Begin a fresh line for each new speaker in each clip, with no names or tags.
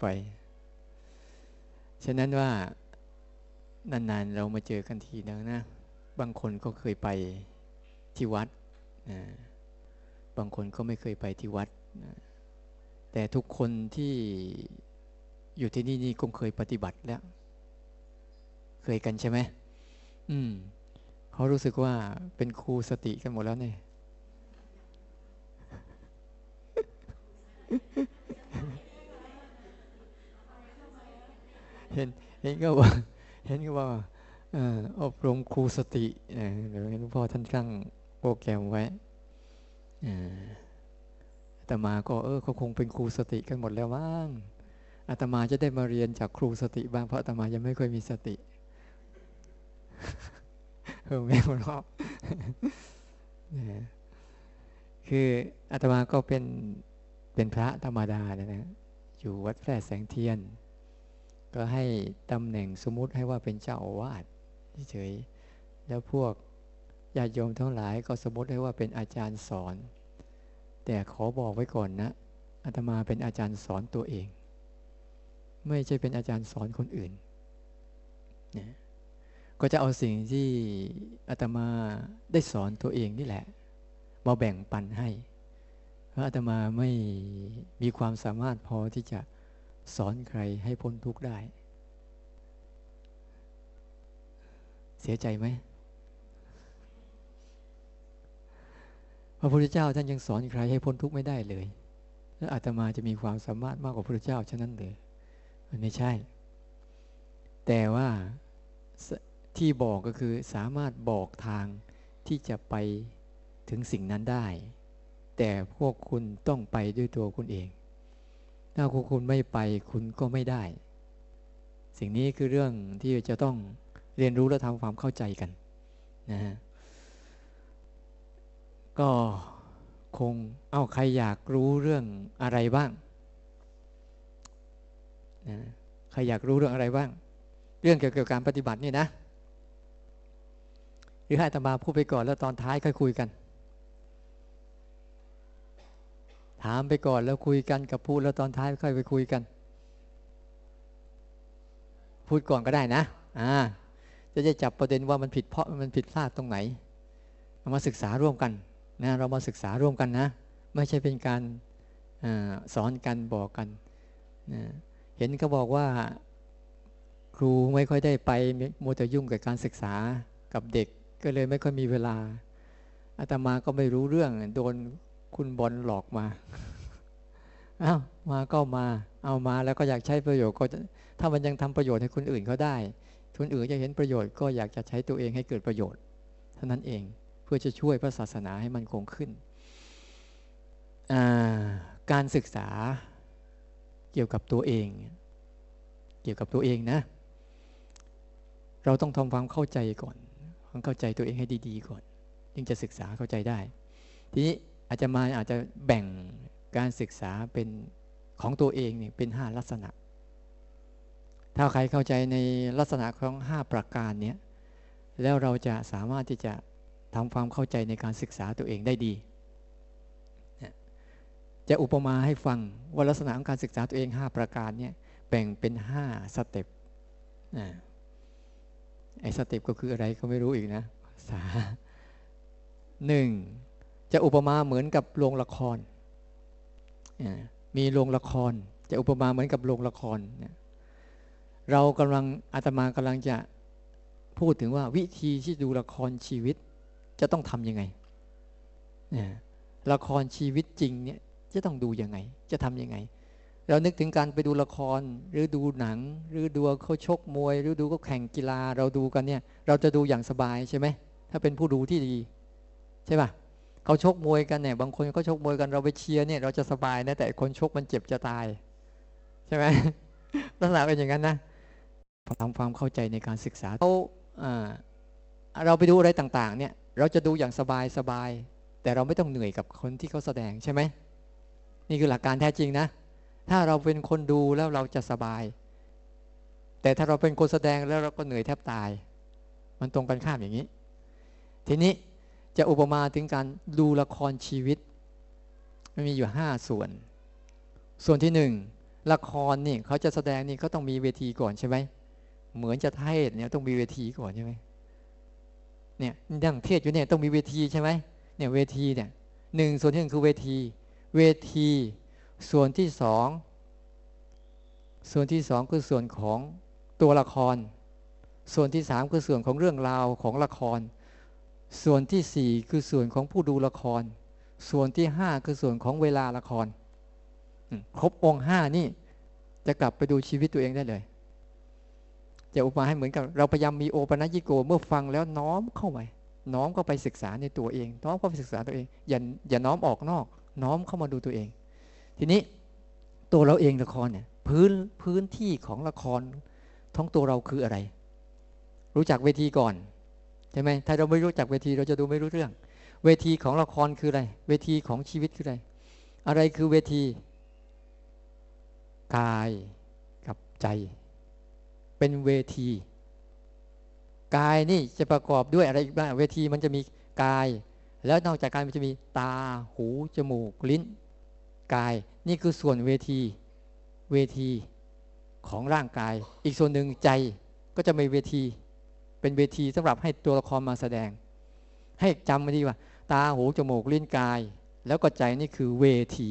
ไป ฉะนั้นว่านานๆเรามาเจอกันทีนึงนะ บางคนก็เคยไปที่วัดนะบางคนก็ไม่เคยไปที่วัดนะแต่ทุกคนที่อยู่ที่นี่นี่คงเคยปฏิบัติแล้ว เคยกันใช่ไหมอืมเขารู้สึกว่าเป็นครูสติกันหมดแล้วเนี่ย เห็นเห็นก็ว่าเห็นก็ว่าอบรมครูสติเดี๋ยวหลวงพ่อท่านตั้งโปรแกรมไว้แต่มาก็เออเขาคงเป็นครูสติกันหมดแล้วมั้งอาตมาจะได้มาเรียนจากครูสติบ้างเพราะอาตมายังไม่เคยมีสติเออแม่คนรอบคืออาตมาก็เป็นเป็นพระธรรมดานะนะอยู่วัดแพร่แสงเทียน ก็ให้ตำแหน่งสมมุติให้ว่าเป็นเจ้าอาวาสเฉยแล้วพวกญาติโยมทั้งหลายก็สมมติให้ว่าเป็นอาจารย์สอน แต่ขอบอกไว้ก่อนนะอาตมาเป็นอาจารย์สอนตัวเอง ไม่ใช่เป็นอาจารย์สอนคนอื่นนะก็จะเอาสิ่งที่อาตมาได้สอนตัวเองนี่แหละ มาแบ่งปันให้ เพราะอาตมาไม่มีความสามารถพอที่จะ สอนใครให้พ้นทุกข์ได้ เสียใจไหมพระพุทธเจ้าท่านยังสอนใครให้พ้นทุกข์ไม่ได้เลย แล้วอาตมาจะมีความสามารถมากกว่าพระพุทธเจ้าฉะนั้นเลยมันไม่ใช่ แต่ว่าที่บอกก็คือสามารถบอกทางที่จะไปถึงสิ่งนั้นได้ แต่พวกคุณต้องไปด้วยตัวคุณเอง ถ้าคุณไม่ไปคุณก็ไม่ได้ สิ่งนี้คือเรื่องที่จะต้องเรียนรู้และทำความเข้าใจกันนะฮะก็คงเอาใครอยากรู้เรื่องอะไรบ้างนะใครอยากรู้เรื่องอะไรบ้าง เรื่องเกี่ยวกับการปฏิบัตินี่นะหรือให้ตมาพูดไปก่อนแล้วตอนท้ายค่อยคุยกัน ถามไปก่อนแล้วคุยกันกับพูดแล้วตอนท้ายค่อยไปคุยกัน พูดก่อนก็ได้นะอ่าจะจะจับประเด็นว่ามันผิดเพราะมันผิดพลาดตรงไหนเรามาศึกษาร่วมกันนะเรามาศึกษาร่วมกันนะ ไม่ใช่เป็นการอสอนกันบอกกันนะเห็นเขาบอกว่าครูไม่ค่อยได้ไปมัวแต่ยุ่งกับการศึกษากับเด็ก ก็เลยไม่ค่อยมีเวลาอาตมาก็ไม่รู้เรื่องโดน คุณบอลหลอกมาเอา้ามาก็มา เอามาแล้วก็อยากใช้ประโยชน์ก็ถ้ามันยังทำประโยชน์ให้คนอื่นเขาได้คนอื่นจะเห็นประโยชน์ก็อยากจะใช้ตัวเองให้เกิดประโยชน์เท่านั้นเองเพื่อจะช่วยพระศาสนาให้มันคงขึ้น การศึกษาเกี่ยวกับตัวเอง เกี่ยวกับตัวเองนะ เราต้องทำความเข้าใจก่อนต้องเข้าใจตัวเองให้ดี ๆ ก่อนจึงจะศึกษาเข้าใจได้ ทีนี้ อาจจะมาอาจจะแบ่งการศึกษาเป็นของตัวเองเนี่เป็นห้าลักษณะ ถ้าใครเข้าใจในลักษณะของห้าประการเนี้ยแล้วเราจะสามารถที่จะทำความเข้าใจในการศึกษาตัวเองได้ดี จะอุปมาให้ฟังว่าลักษณะของการศึกษาตัวเอง 5 ประการเนี้แบ่งเป็น 5 สเต็ปไอ้สเต็ปก็คืออะไรก็ไม่รู้อีกนะ สาหนึ่ง จะอุปมาเหมือนกับโรงละคร มีโรงละคร จะอุปมาเหมือนกับโรงละคร เรากำลังอาตมากำลังจะพูดถึงว่าวิธีที่ดูละครชีวิตจะต้องทำยังไง ละครชีวิตจริงเนี่ยจะต้องดูยังไง จะทำยังไง เรานึกถึงการไปดูละครหรือดูหนัง หรือดูเขาชกมวย หรือดูเขาแข่งกีฬาเราดูกันเนี่ย เราจะดูอย่างสบายใช่ไหมถ้าเป็นผู้ดูที่ดี ใช่ป่ะ เขาชกมวยกันเนี่ย บางคนเขาชกมวยกันเราไปเชียร์เนี่ยเราจะสบายนะแต่คนชกมันเจ็บจะตาย ใช่ไหมลักษณะเป็นอย่างนั้นนะทำความเข้าใจในการศึกษาเขาเราไปดูอะไรต่าง ๆ เนี่ย เราจะดูอย่างสบายสบาย แต่เราไม่ต้องเหนื่อยกับคนที่เขาแสดงใช่ไหมนี่คือหลักการแท้จริงนะ ถ้าเราเป็นคนดูแล้วเราจะสบาย แต่ถ้าเราเป็นคนแสดงแล้วเราก็เหนื่อยแทบตาย มันตรงกันข้ามอย่างนี้ ทีนี้ จะอุปมาถึงการดูละครชีวิตมันมีอยู่ห้าส่วน ส่วนที่หนึ่งละครนี่เขาจะแสดงนี่เขาต้องมีเวทีก่อนใช่ไหมเหมือนจะเทศเนี่ยต้องมีเวทีก่อนใช่ไหมเนี่ยดังเทศอยู่เนี่ยต้องมีเวทีใช่ไหมเนี่ยเวทีเนี่ยหนึ่งส่วนที่หนึ่งคือเวที เวที ส่วนที่สองส่วนที่สองคือส่วนของตัวละคร ส่วนที่สามคือส่วนของเรื่องราวของละคร ส่วนที่สี่คือส่วนของผู้ดูละคร ส่วนที่ห้าคือส่วนของเวลาละคร ครบองค์ห้านี่จะกลับไปดูชีวิตตัวเองได้เลย จะอุปมาให้เหมือนกับ เราพยายามมีโอปัญญิโกเมื่อฟังแล้วน้อมเข้าไปน้อมเข้าไปศึกษาในตัวเอง น้อมเข้าไปศึกษาตัวเอง อย่าอย่าน้อมออกนอก น้อมเข้ามาดูตัวเอง ทีนี้ตัวเราเองละครเนี่ยพื้นพื้นที่ของละครท้องตัวเราคืออะไร รู้จักเวทีก่อน ใช่ไหมถ้าเราไม่รู้จักเวทีเราจะดูไม่รู้เรื่อง เวทีของละครคืออะไร เวทีของชีวิตคืออะไร อะไรคือเวที กายกับใจ เป็นเวที กายนี่จะประกอบด้วยอะไรบ้างเวทีมันจะมีกาย แล้วนอกจากกายมันจะมีตาหูจมูกลิ้น กายนี่คือส่วนเวที เวทีของร่างกาย อีกส่วนหนึ่งใจก็จะมีเวที เป็นเวทีสำหรับให้ตัวละครมาแสดง ให้จำมาดีว่า ตาหูจมูกลิ้นกาย แล้วก็ใจนี่คือเวที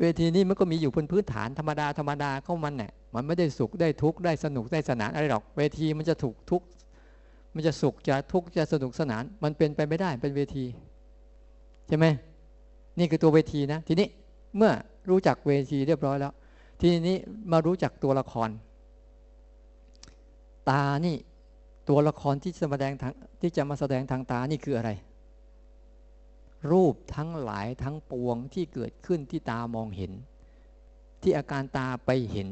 เวทีนี้มันก็มีอยู่บนพื้นฐานธรรมดาธรรมดาเข้ามันเนี่ยมันไม่ได้สุขได้ทุกข์ได้สนุกได้สนานอะไรหรอก เวทีมันจะถูกทุกข์มันจะสุขจะทุกข์จะสนุกสนาน มันเป็นไปไม่ได้เป็นเวที ใช่ไหมนี่คือตัวเวทีนะ ทีนี้เมื่อรู้จักเวทีเรียบร้อยแล้ว ทีนี้มารู้จักตัวละคร ตานี่ตัวละครที่จะมาแสดงทางที่จะมาแสดงทางตานี่คืออะไร รูปทั้งหลายทั้งปวงที่เกิดขึ้นที่ตามองเห็น ที่อาการตาไปเห็น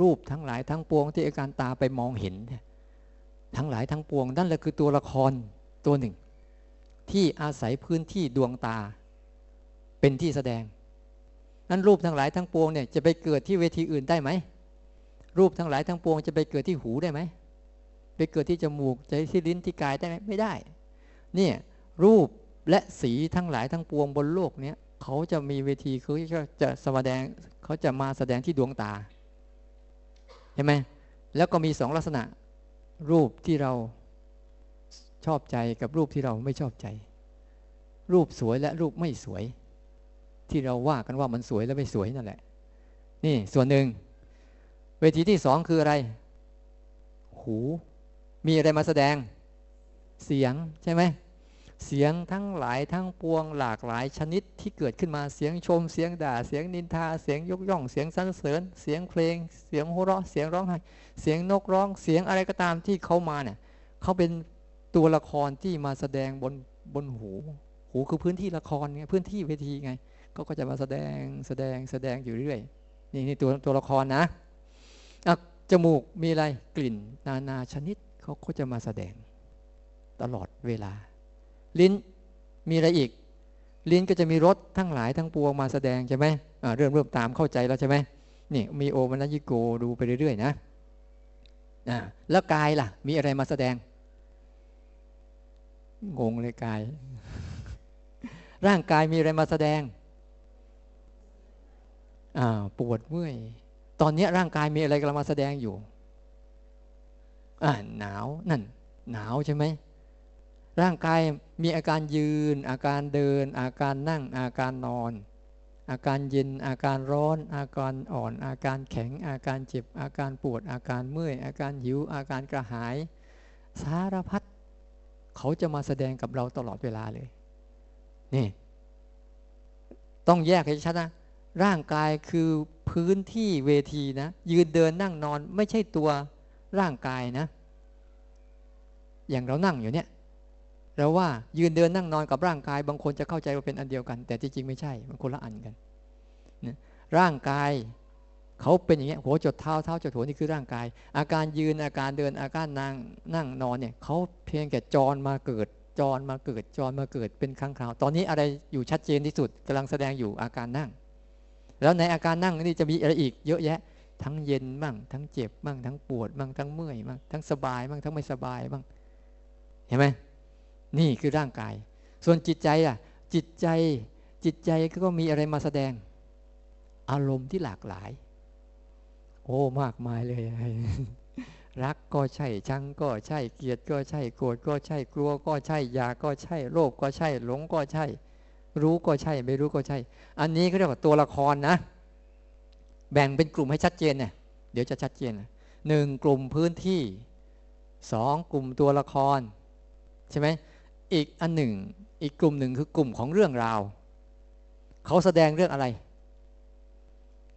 รูปทั้งหลายทั้งปวง ที่อาการตาไปมองเห็น ทั้งหลายทั้งปวง นั่นแหละคือตัวละครตัวหนึ่ง ที่อาศัยพื้นที่ดวงตา เป็นที่แสดง นั้นรูปทั้งหลายทั้งปวงเนี่ยจะไปเกิดที่เวทีอื่นได้ไหมรูปทั้งหลายทั้งปวงจะไปเกิดที่หูได้ไหม ไปเกิดที่จมูกใจที่ลิ้นที่กายได้ไหมไม่ได้ เนี่ยรูปและสีทั้งหลายทั้งปวงบนโลกเนี้ยเขาจะมีเวทีเขาจะแสดงเขาจะมาแสดงที่ดวงตาเห็นไหมแล้วก็มีสองลักษณะ รูปที่เราชอบใจกับรูปที่เราไม่ชอบใจ รูปสวยและรูปไม่สวย ที่เราว่ากันว่ามันสวยแล้วไม่สวยนั่นแหละ นี่ส่วนหนึ่ง เวทีที่สองคืออะไร หู มีอะไรมาแสดง เสียงใช่ไหมเสียงทั้งหลายทั้งปวงหลากหลายชนิดที่เกิดขึ้นมาเสียงชม เสียงด่าเสียงนินทา เสียงยกย่อง เสียงสรรเสริญ เสียงเพลง เสียงโหเราะ เสียงร้องไห้เสียงนกร้อง เสียงอะไรก็ตามที่เขามาเนี่ยเขาเป็นตัวละครที่มาแสดงบนบนหู หูคือพื้นที่ละครไงพื้นที่เวทีไงก็จะมาแสดงแสดงแสดงอยู่เรื่อยนี่นี่ตัวตัวละครนะอะจมูกมีอะไรกลิ่นนานาชนิด เขาก็จะมาแสดงตลอดเวลา ลิ้นมีอะไรอีก ลิ้นก็จะมีรสทั้งหลายทั้งปวงมาแสดงใช่ไหมเริ่มเริ่มตามเข้าใจแล้วใช่ไหมนี่มีโอมันยิโกดูไปเรื่อยๆนะนะแล้วกายล่ะ มีอะไรมาแสดง งงเลยกาย ร่างกายมีอะไรมาแสดงปวดเมื่อย ตอนนี้ร่างกายมีอะไรกำลังมาแสดงอยู่ อ่าหนาวนั่น หนาวใช่ไหมร่างกายมีอาการยืน อาการเดิน อาการนั่ง อาการนอน อาการเย็น อาการร้อน อาการอ่อน อาการแข็ง อาการเจ็บ อาการปวด อาการเมื่อย อาการหิว อาการกระหาย สารพัดเขาจะมาแสดงกับเราตลอดเวลาเลย นี่ ต้องแยกให้ชัดนะ ร่างกายคือพื้นที่เวทีนะ ยืนเดินนั่งนอนไม่ใช่ตัว ร่างกายนะ อย่างเรานั่งอยู่เนี่ยเราว่ายืนเดินนั่งนอนกับร่างกาย บางคนจะเข้าใจว่าเป็นอันเดียวกัน แต่จริงๆไม่ใช่มันคนละอันกันนะร่างกายเขาเป็นอย่างเงี้ยหัวจดเท้าเท้าจดหัวนี่คือร่างกาย อาการยืนอาการเดินอาการนั่งนั่งนอนเนี่ยเขาเพียงแค่จรมาเกิดจรมาเกิดจรมาเกิดเป็นครั้งคราว ตอนนี้อะไรอยู่ชัดเจนที่สุดกำลังแสดงอยู่อาการนั่ง แล้วในอาการนั่งนี่จะมีอะไรอีกเยอะแยะ ทั้งเย็นบ้างทั้งเจ็บบ้างทั้งปวดบ้างทั้งเมื่อยบ้างทั้งสบายบ้างทั้งไม่สบายบ้างเห็นไหมนี่คือร่างกาย ส่วนจิตใจอะ จิตใจจิตใจก็มีอะไรมาแสดง อารมณ์ที่หลากหลาย โอ้มากมายเลย รักก็ใช่ชังก็ใช่เกลียดก็ใช่โกรธก็ใช่กลัวก็ใช่อยากก็ใช่โลภก็ใช่ หลงก็ใช่ รู้ก็ใช่ ไม่รู้ก็ใช่ อันนี้เขาเรียกว่าตัวละครนะ แบ่งเป็นกลุ่มให้ชัดเจนเนี่ยเดี๋ยวจะชัดเจนหนึ่งกลุ่มพื้นที่สองกลุ่มตัวละคร ใช่ไหมอีกอันหนึ่ง อีกกลุ่มหนึ่งคือกลุ่มของเรื่องราวเขาแสดงเรื่องอะไร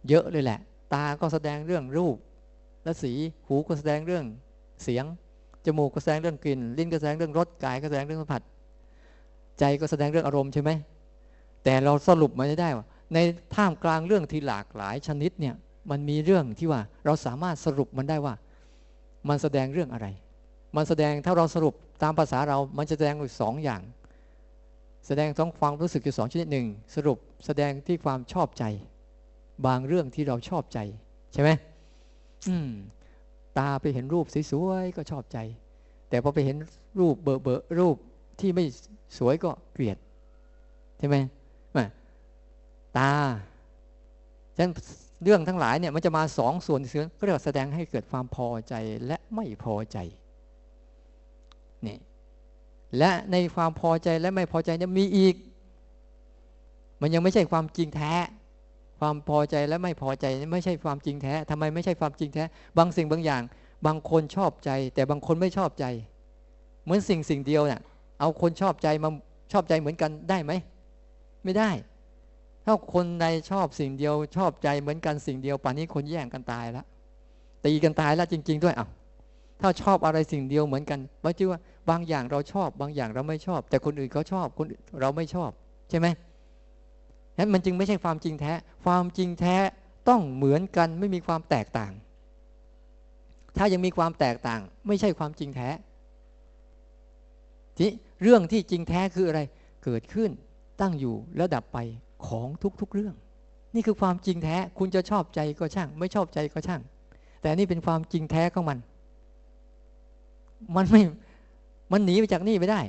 เยอะเลยแหละ ตาก็แสดงเรื่องรูป และสีหูก็แสดงเรื่องเสียงจมูกก็แสดงเรื่องกลิ่น ลิ้นก็แสดงเรื่องรส กายก็แสดงเรื่องสัมผัส ใจก็แสดงเรื่องอารมณ์ใช่ไหม แต่เราสรุปมาได้ว่า ในท่ามกลางเรื่องที่หลากหลายชนิดเนี่ยมันมีเรื่องที่ว่าเราสามารถสรุปมันได้ว่า มันแสดงเรื่องอะไร มันแสดงถ้าเราสรุปตามภาษาเรา มันจะแสดงอยู่สองอย่าง แสดงสองความรู้สึกอยู่สองชนิดหนึ่งสรุปแสดงที่ความชอบใจ บางเรื่องที่เราชอบใจ ใช่ไหมอืม ตาไปเห็นรูปสวยๆก็ชอบใจ แต่พอไปเห็นรูปเบอเบอรูปที่ไม่สวยก็เกลียด ใช่ไหม ตาฉะนั้นเรื่องทั้งหลายเนี่ยมันจะมาสองส่วนเสือก็เรียกว่าแสดงให้เกิดความพอใจและไม่พอใจนี่และในความพอใจและไม่พอใจเนี่ยมีอีก มันยังไม่ใช่ความจริงแท้ ความพอใจและไม่พอใจไม่ใช่ความจริงแท้ทำไมไม่ใช่ความจริงแท้ บางสิ่งบางอย่าง บางคนชอบใจ แต่บางคนไม่ชอบใจ เหมือนสิ่งสิ่งเดียวเนี่ยเอาคนชอบใจมาชอบใจเหมือนกันได้ไหม ไม่ได้ ถ้าคนใดชอบสิ่งเดียว ชอบใจเหมือนกันสิ่งเดียวป่านนี้คนแย่งกันตายแล้วตีกันตายแล้วจริง ๆ ด้วยอะถ้าชอบอะไรสิ่งเดียวเหมือนกันหมายถึงว่าบางอย่างเราชอบ บางอย่างเราไม่ชอบ แต่คนอื่นเขาชอบคนเราไม่ชอบ ใช่ไหมนั้นมันจึงไม่ใช่ความจริงแท้ ความจริงแท้ต้องเหมือนกันไม่มีความแตกต่าง ถ้ายังมีความแตกต่าง ไม่ใช่ความจริงแท้ที่เรื่องที่จริงแท้คืออะไร เกิดขึ้นตั้งอยู่แล้วดับไป ของทุกๆเรื่อง นี่คือความจริงแท้คุณจะชอบใจก็ช่าง ไม่ชอบใจก็ช่าง แต่นี่เป็นความจริงแท้ของมัน มันไม่มันหนีไปจากนี่ไม่ได้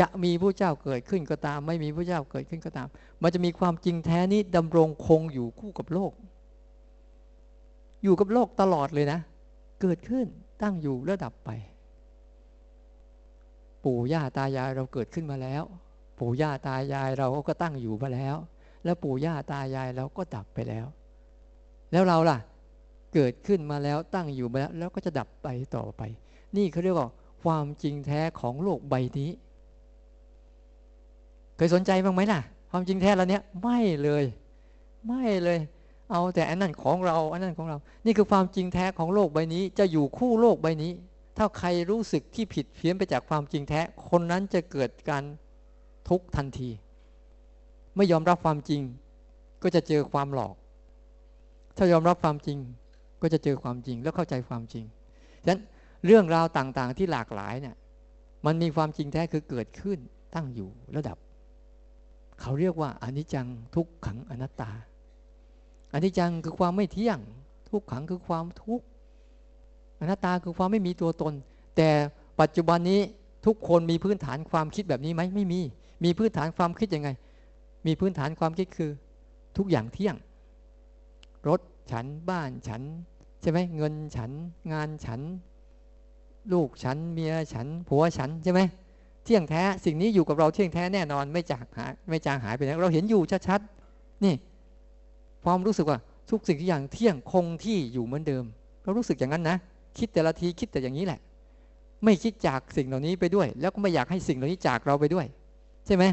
จะมีผู้เจ้าเกิดขึ้นก็ตาม ไม่มีผู้เจ้าเกิดขึ้นก็ตาม มันจะมีความจริงแท้นี้ดำรงคงอยู่คู่กับโลก อยู่กับโลกตลอดเลยนะ เกิดขึ้นตั้งอยู่แล้วดับไป ปู่ย่าตายายเราเกิดขึ้นมาแล้ว ปู่ย่าตายายเราก็ตั้งอยู่มาแล้ว แล้วปู่ย่าตายายเราก็ดับไปแล้ว แล้วเราล่ะ เกิดขึ้นมาแล้วตั้งอยู่มาแล้ว แล้วก็จะดับไปต่อไป นี่เขาเรียกว่าความจริงแท้ของโลกใบนี้ เคยสนใจบ้างไหมล่ะ ความจริงแท้เราเนี้ยไม่เลย ไม่เลย เอาแต่อันนั้นของเราอันนั้นของเรา นี่คือความจริงแท้ของโลกใบนี้ จะอยู่คู่โลกใบนี้ ถ้าใครรู้สึกที่ผิดเพี้ยนไปจากความจริงแท้ คนนั้นจะเกิดการ ทุกทันที ไม่ยอมรับความจริง ก็จะเจอความหลอก ถ้ายอมรับความจริงก็จะเจอความจริงแล้วเข้าใจความจริงฉะนั้นเรื่องราวต่างๆที่หลากหลายเนี่ยมันมีความจริงแท้คือเกิดขึ้นตั้งอยู่แล้วดับ เขาเรียกว่าอนิจจังทุกขังอนัตตาอนิจจังคือความไม่เที่ยง ทุกขังคือความทุกข์อนัตตาคือความไม่มีตัวตน แต่ปัจจุบันนี้ทุกคนมีพื้นฐานความคิดแบบนี้ไหมไม่มี มีพื้นฐานความคิดยังไง มีพื้นฐานความคิดคือ ทุกอย่างเที่ยง รถฉันบ้านฉัน ใช่ไหมเงินฉัน งานฉัน ลูกฉัน เมียฉัน ผัวฉันใช่ไหมเที่ยงแท้สิ่งนี้อยู่กับเราเที่ยงแท้แน่นอนไม่จากหายไม่จางหายไปไหนเราเห็นอยู่ชัดๆนี่ความรู้สึกว่าทุกสิ่งทุกอย่างเที่ยงคงที่อยู่เหมือนเดิม เรารู้สึกอย่างนั้นนะ คิดแต่ละทีคิดแต่อย่างนี้แหละ ไม่คิดจากสิ่งเหล่านี้ไปด้วย แล้วก็ไม่อยากให้สิ่งเหล่านี้จากเราไปด้วย ใช่ไหม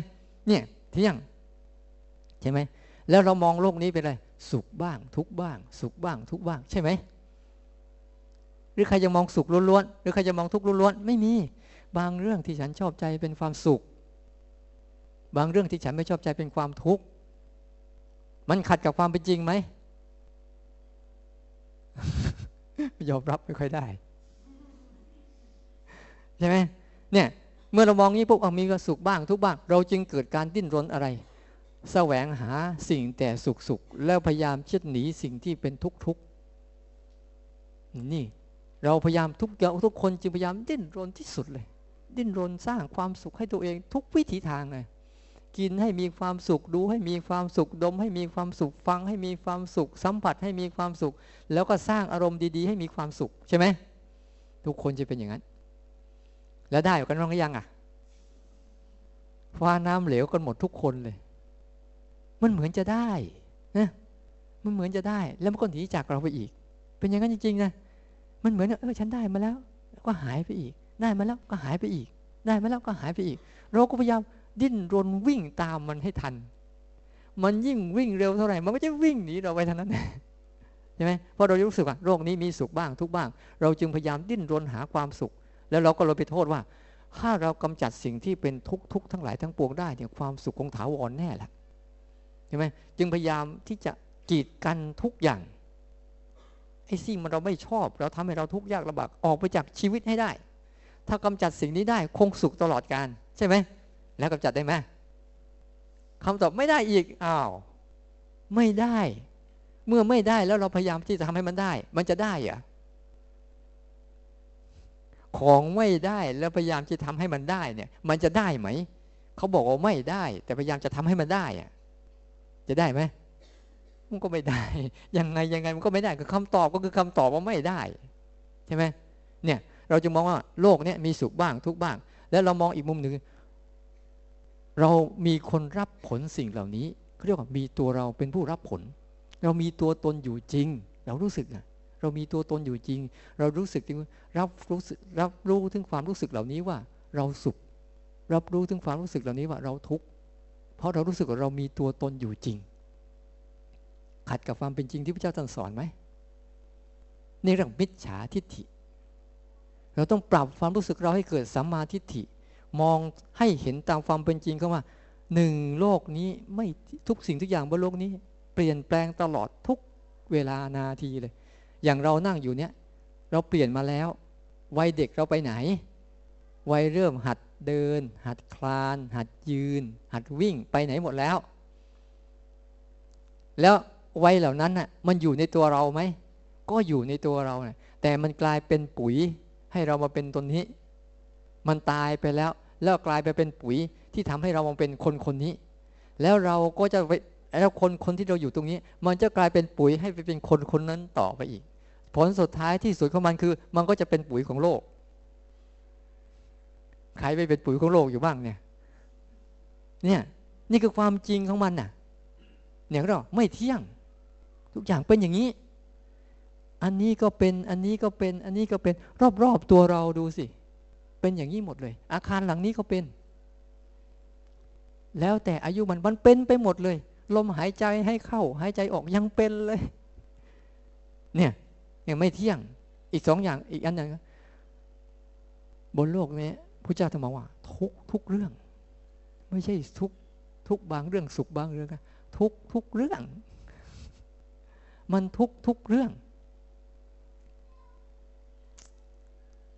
เนี่ยเที่ยงใช่ไหมแล้วเรามองโลกนี้เป็นอะไรสุขบ้าง ทุกบ้าง สุขบ้าง ทุกบ้าง ใช่ไหมหรือใครจะมองสุขล้วนๆหรือใครจะมองทุกข์ล้วนๆไม่มีบางเรื่องที่ฉันชอบใจเป็นความสุข บางเรื่องที่ฉันไม่ชอบใจเป็นความทุกข์มันขัดกับความเป็นจริงไหมยอมรับไม่ค่อยได้ ใช่ไหมเนี่ย เมื่อเรามองนี้ปุ๊บมีก็สุขบ้างทุกบ้าง เราจึงเกิดการดิ้นรนอะไรแสวงหาสิ่งแต่สุขสุขแล้วพยายามเชิดหนีสิ่งที่เป็นทุกทุกนี่ เราพยายามทุกอย่างทุกคนจึงพยายามดิ้นรนที่สุดเลย ดิ้นรนสร้างความสุขให้ตัวเองทุกวิถีทางเลยกินให้มีความสุขดูให้มีความสุขดม ให้มีความสุขฟังให้มีความสุข สัมผัสให้มีความสุข แล้วก็สร้างอารมณ์ดี ๆ ให้มีความสุขใช่ไหมทุกคนจะเป็นอย่างนั้น แล้วได้กันบ้างหรือยังอะฟ้าน้ำเหลวกันหมดทุกคนเลย มันเหมือนจะได้นะมันเหมือนจะได้ แล้วมันก็หนีจากเราไปอีก เป็นอย่างนั้นจริงๆนะมันเหมือนเออฉันได้มาแล้ว ก็หายไปอีก ได้มาแล้วก็หายไปอีก ได้มาแล้วก็หายไปอีก เราก็พยายามดิ้นรนวิ่งตามมันให้ทัน มันยิ่งวิ่งเร็วเท่าไหร่ มันก็จะวิ่งหนีเราไปทางนั้นใช่ไหมเพราะเรารู้สึกว่าโรคนี้มีสุขบ้างทุกบ้าง เราจึงพยายามดิ้นรนหาความสุข แล้วเราก็เลยไปโทษว่า ถ้าเรากำจัดสิ่งที่เป็นทุกทุกทั้งหลายทั้งปวงได้เนี่ยความสุขของถาวรแน่แหละใช่ไหมจึงพยายามที่จะกีดกันทุกอย่างไอ้สิ่งมันเราไม่ชอบ เราทำให้เราทุกข์ยากลำบากออกไปจากชีวิตให้ได้ ถ้ากำจัดสิ่งนี้ได้คงสุขตลอดการใช่ไหมแล้วกำจัดได้ไหมคำตอบไม่ได้อีกอ้าวไม่ได้ เมื่อไม่ได้แล้วเราพยายามที่จะทำให้มันได้ มันจะได้อ ของไม่ได้แล้วพยายามจะทำให้มันได้เนี่ย มันจะได้ไหม เขาบอกว่าไม่ได้ แต่พยายามจะทำให้มันได้อะจะได้ไหมมันก็ไม่ได้ ยังไงยังไงมันก็ไม่ได้คือคำตอบก็คือคำตอบว่าไม่ได้ ใช่ไหมเนี่ย เราจะมองว่าโลกนี้มีสุขบ้างทุกบ้าง แล้วเรามองอีกมุมหนึ่งเรามีคนรับผลสิ่งเหล่านี้เขาเรียกว่ามีตัวเราเป็นผู้รับผล เรามีตัวตนอยู่จริง เรารู้สึกนะ เรามีตัวตนอยู่จริง เรารู้สึกถึงรับรู้สึกรับรู้ถึงความรู้สึกเหล่านี้ว่าเราสุข รับรู้ถึงความรู้สึกเหล่านี้ว่าเราทุกข์เพราะเรารู้สึกว่าเรามีตัวตนอยู่จริง ขัดกับความเป็นจริงที่พระเจ้าตรัสสอนไหมในเรื่องมิจฉาทิฏฐิ เราต้องปรับความรู้สึกเราให้เกิดสัมมาทิฏฐิ มองให้เห็นตามความเป็นจริงเขาว่าหนึ่งโลกนี้ไม่ทุกสิ่งทุกอย่างบนโลกนี้ เปลี่ยนแปลงตลอดทุกเวลานาทีเลย อย่างเรานั่งอยู่เนี้ยเราเปลี่ยนมาแล้ว วัยเด็กเราไปไหน วัยเริ่มหัดเดิน หัดคลาน หัดยืน หัดวิ่งไปไหนหมดแล้ว แล้ววัยเหล่านั้นน่ะมันอยู่ในตัวเราไหม ก็อยู่ในตัวเรานะแต่มันกลายเป็นปุ๋ยให้เรามาเป็นตนนี้ มันตายไปแล้ว แล้วกลายไปเป็นปุ๋ยที่ทำให้เรามองเป็นคนคนนี้ แล้วเราก็จะไปแล้วคนคนที่เราอยู่ตรงนี้ มันจะกลายเป็นปุ๋ยให้ไปเป็นคนคนนั้นต่อไปอีก ผลสุดท้ายที่สุดของมันคือ มันก็จะเป็นปุ๋ยของโลก ใครไปเป็นปุ๋ยของโลกอยู่บ้างเนี่ย เนี่ย นี่คือความจริงของมันน่ะ เนี่ยเราไม่เที่ยง ทุกอย่างเป็นอย่างนี้ อันนี้ก็เป็น อันนี้ก็เป็น อันนี้ก็เป็น รอบๆตัวเราดูสิ เป็นอย่างนี้หมดเลย อาคารหลังนี้ก็เป็น แล้วแต่อายุมันมันเป็นไปหมดเลย ลมหายใจให้เข้า หายใจออกยังเป็นเลย เนี่ย ยังไม่เที่ยง อีกสองอย่างอีกอันหนึ่งบนโลกนี้พระเจ้าทรรบอกว่า ทุกทุกเรื่อง ไม่ใช่ทุกทุกบางเรื่องสุขบางเรื่องทุกทุกเรื่อง มันทุกทุกเรื่อง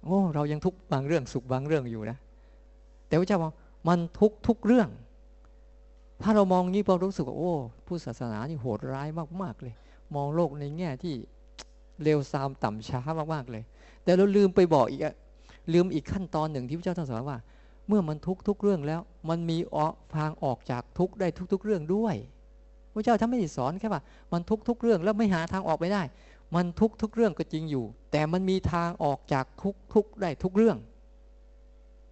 โอ้เรายังทุกบางเรื่องสุขบางเรื่องอยู่นะแต่พระเจ้าบอกมันทุกทุกเรื่อง ถ้าเรามองงี้เรารู้สึกว่าโอ้ ผู้ศาสนานี่โหดร้ายมากๆเลย มองโลกในแง่ที่ เร็วซามต่ำช้ามากๆเลย แต่เราลืมไปบอกอีกลืมอีกขั้นตอนหนึ่งที่พระเจ้าท่านสอนว่า เมื่อมันทุกทุกเรื่องแล้ว มันมีออกทางออกจากทุกได้ทุก ๆ เรื่องด้วยพระเจ้าท่านไม่ได้สอนแค่ว่า มันทุกทุกเรื่องแล้วไม่หาทางออกไปได้ มันทุกทุกเรื่องก็จริงอยู่ แต่มันมีทางออกจากทุกทุกได้ทุกเรื่อง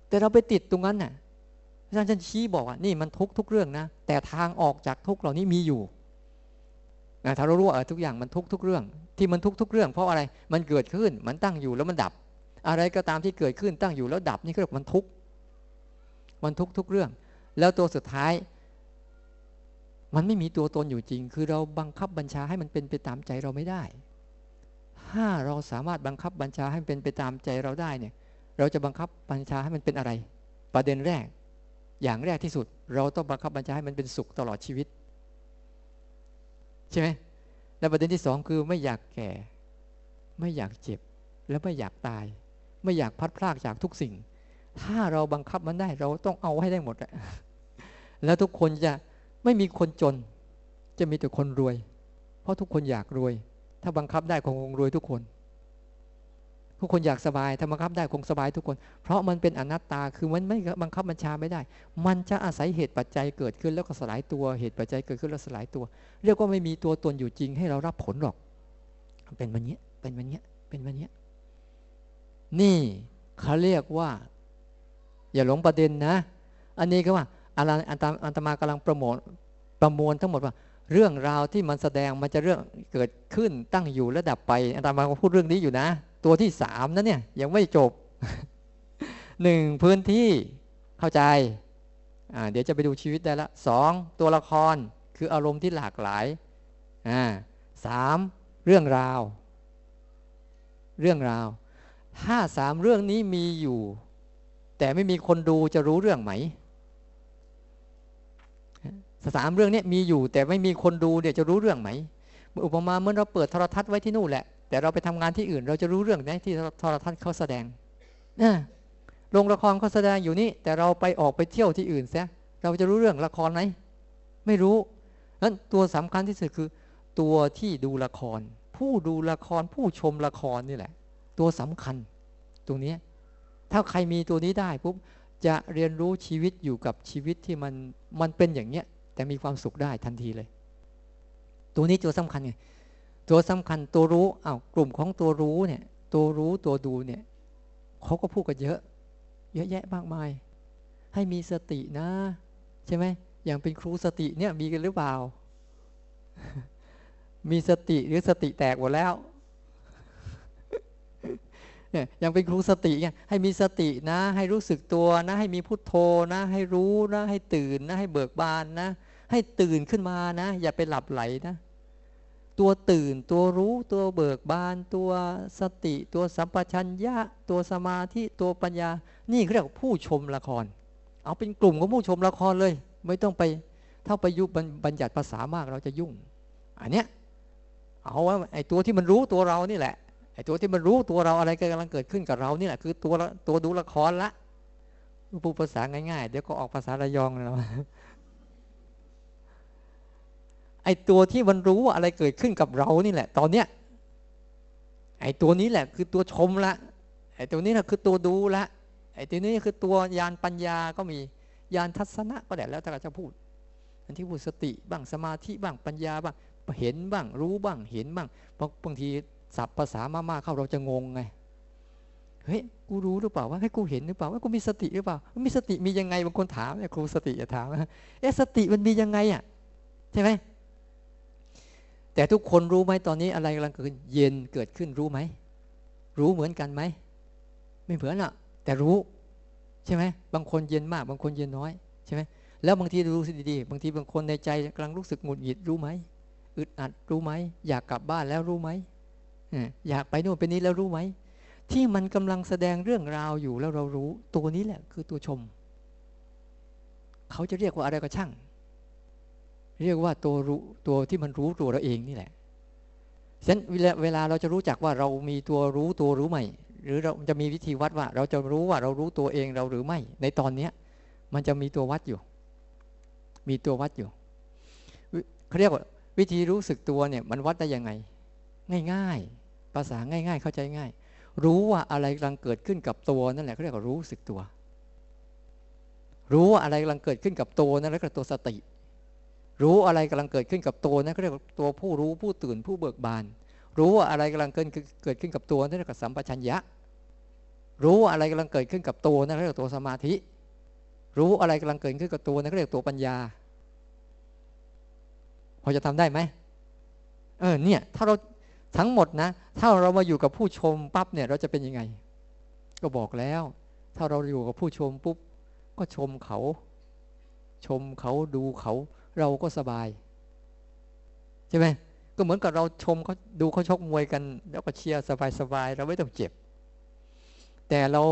แต่เราไปติดตรงนั้นน่ะอาจารย์ชันชี้บอกว่านี่มันทุกทุกเรื่องนะแต่ทางออกจากทุกเหล่านี้มีอยู่ นะถ้าเรารู้ว่าทุกอย่างมันทุกทุกเรื่อง ที่มันทุกทุกเรื่อง เพราะอะไรมันเกิดขึ้นมันตั้งอยู่แล้วมันดับ อะไรก็ตามที่เกิดขึ้นตั้งอยู่แล้วดับนี่เรียกมันทุกมันทุกทุกเรื่อง แล้วตัวสุดท้าย มันไม่มีตัวตนอยู่จริง คือเราบังคับบัญชาให้มันเป็นไปตามใจเราไม่ได้ ถ้าเราสามารถบังคับบัญชาให้เป็นไปตามใจเราได้เนี่ย เราจะบังคับบัญชาให้มันเป็นอะไร ประเด็นแรก อย่างแรกที่สุด เราต้องบังคับบัญชาให้มันเป็นสุขตลอดชีวิต ใช่ไหมและประเด็นที่สองคือไม่อยากแก่ ไม่อยากเจ็บ และไม่อยากตาย ไม่อยากพัดพลากจากทุกสิ่ง ถ้าเราบังคับมันได้ เราต้องเอาให้ได้หมดแล้วทุกคนจะไม่มีคนจน จะมีแต่คนรวย เพราะทุกคนอยากรวย ถ้าบังคับได้คงรวยทุกคน ทุกคนอยากสบายถ้าบังคับได้คงสบายทุกคน เพราะมันเป็นอนัตตาคือมันไม่บังคับบัญชาไม่ได้ มันจะอาศัยเหตุปัจจัยเกิดขึ้นแล้วก็สลายตัวเหตุปัจจัยเกิดขึ้นแล้วสลายตัว เรียกว่าไม่มีตัวตนอยู่จริงให้เรารับผลหรอก เป็นวันนี้เป็นวันนี้เป็นวันนี้นี่เขาเรียกว่า อย่าหลงประเด็นนะ อันนี้ก็ว่าอันตอันตมากำลังประมวลประมวลทั้งหมดว่า เรื่องราวที่มันแสดงมันจะเรื่องเกิดขึ้นตั้งอยู่ระดับไปอันตมาพูดเรื่องนี้อยู่นะ ตัวที่สามนะเนี่ยยังไม่จบหนึ่งพื้นที่เข้าใจเดี๋ยวจะไปดูชีวิตได้ละสองตัวละครคืออารมณ์ที่หลากหลายสามเรื่องราว เรื่องราว ถ้าสามเรื่องนี้มีอยู่ แต่ไม่มีคนดูจะรู้เรื่องไหมสามเรื่องนี้มีอยู่แต่ไม่มีคนดูเดี๋ยวจะรู้เรื่องไหมอุปมาเมื่อเราเปิดโทรทัศน์ไว้ที่นู่นแหละ แต่เราไปทำงานที่อื่น เราจะรู้เรื่องไหมที่โทรทัศน์เขาแสดงโรงละครเขาแสดงอยู่นี่ แต่เราไปออกไปเที่ยวที่อื่นเสียเราจะรู้เรื่องละครไหมไม่รู้นั้นตัวสำคัญที่สุดคือ ตัวที่ดูละคร ผู้ดูละครผู้ชมละครนี่แหละ ตัวสำคัญ ตรงนี้ถ้าใครมีตัวนี้ได้ปุ๊บจะเรียนรู้ชีวิตอยู่กับชีวิตที่มันมันเป็นอย่างเนี้ย แต่มีความสุขได้ทันทีเลย ตัวนี้ตัวสำคัญไง ตัวสำคัญตัวรู้อา้าวกลุ่มของตัวรู้เนี่ยตัวรู้ตัวดูเนี่ยเขาก็พูดกันเยอะ เยอะแยะมากมาย ให้มีสตินะ ใช่ไหมอย่างเป็นครูสติเนี่ยมีกันหรือเปล่า มีสติหรือสติแตกหมดแล้วเนี่ยอย่างเป็นครูสติเนี่ยให้มีสตินะ ให้รู้สึกตัวนะ ให้มีพุทโธนะ ให้รู้นะ ให้ตื่นนะ ให้เบิกบานนะ ให้ตื่นขึ้นมานะ อย่าไปหลับไหลนะ ตัวตื่น ตัวรู้ตัวเบิกบาน ตัวสติ ตัวสัมปชัญญะ ตัวสมาธิตัวปัญญา นี่เรียกผู้ชมละคร เอาเป็นกลุ่มของผู้ชมละครเลย ไม่ต้องไปเท่าไปยุบัญญัติภาษามากเราจะยุ่ง อันเนี้ยเอาว่าไอ้ตัวที่มันรู้ตัวเรานี่แหละไอ้ตัวที่มันรู้ตัวเราอะไรกำลังเกิดขึ้นกับเรานี่แหละคือตัวตัวดูละครละพูดภาษาง่ายๆ เดี๋ยวก็ออกภาษาระยองแล้ว ไอ้ตัวที่มันรู้ว่าอะไรเกิดขึ้นกับเรานี่แหละ ตอนเนี้ยไอ้ตัวนี้แหละคือตัวชมละ ไอ้ตัวนี้แหละคือตัวดูละ ไอ้ตัวนี้คือตัวยานปัญญาก็มียานทัศนะก็ได้แล้วแต่เราจะพูด อันที่พูดสติบ้างสมาธิบ้างปัญญาบ้างเห็นบ้าง รู้บ้างเห็นบ้างบางทีศัพท์ภาษามากๆเข้าเราจะงงไงเฮ้ยกูรู้หรือเปล่าว่าให้กูเห็นหรือเปล่าว่ากูมีสติหรือเปล่ามีสติมียังไงบางคนถามเนี่ยครูสติจะถามเอ๊ะสติมันมียังไงอะใช่ไหม แต่ทุกคนรู้ไหมตอนนี้อะไรกำลังเกิดเย็นเกิดขึ้นรู้ไหม รู้เหมือนกันไหม ไม่เหมือนอะแต่รู้ ใช่ไหมบางคนเย็นมาก บางคนเย็นน้อยใช่ไหมแล้วบางทีรู้สิดีๆบางทีบางคนในใจกำลังรู้สึกหงุดหงิดรู้ไหมอึดอัดรู้ไหมอยากกลับบ้านแล้วรู้ไหมอยากไปโน่นไปนี้แล้วรู้ไหมที่มันกำลังแสดงเรื่องราวอยู่แล้วเรารู้ ตัวนี้แหละคือตัวชม เขาจะเรียกว่าอะไรก็ช่าง เรียกว่าตัวรู้ตัวที่มันรู้ตัวเราเองนี่แหละฉะนั้นเวลาเราจะรู้จักว่าเรามีตัวรู้ตัวรู้ใหม่ หรือเราจะมีวิธีวัดว่า เราจะรู้ว่าเรารู้ตัวเองเราหรือไม่ ในตอนเนี้ยมันจะมีตัววัดอยู่ มีตัววัดอยู่เขาเรียกว่าวิธีรู้สึกตัวเนี่ยมันวัดได้ยังไง ง่ายๆ ภาษาง่าย ๆ เข้าใจง่าย รู้ว่าอะไรกำลังเกิดขึ้นกับตัวนั่นแหละเขาเรียกว่ารู้สึกตัว รู้ว่าอะไรกำลังเกิดขึ้นกับตัวนั่นแหละก็ตัวสติ รู้อะไรกำลังเกิดขึ้นกับตัวนั่นก็เรียกตัวผู้รู้ผู้ตื่นผู้เบิกบาน รู้ว่าอะไรกำลังเกิดเกิดขึ้นกับตัวนั่นเรียกสัมปชัญญะ รู้ว่าอะไรกำลังเกิดขึ้นกับตัวนั่นเรียกตัวสมาธิ รู้อะไรกำลังเกิดขึ้นกับตัวนั่นเรียกตัวปัญญา พอจะทำได้ไหมเออเนี่ยถ้าเราทั้งหมดนะ ถ้าเรามาอยู่กับผู้ชมปั๊บเนี่ยเราจะเป็นยังไง ก็บอกแล้ว ถ้าเราอยู่กับผู้ชมปุ๊บก็ชมเขา ชมเขาดูเขา เราก็สบาย ใช่ไหมก็เหมือนกับเราชมเขาดูเขาชกมวยกัน แล้วก็เชียร์สบายๆเราไม่ต้องเจ็บ แต่เรา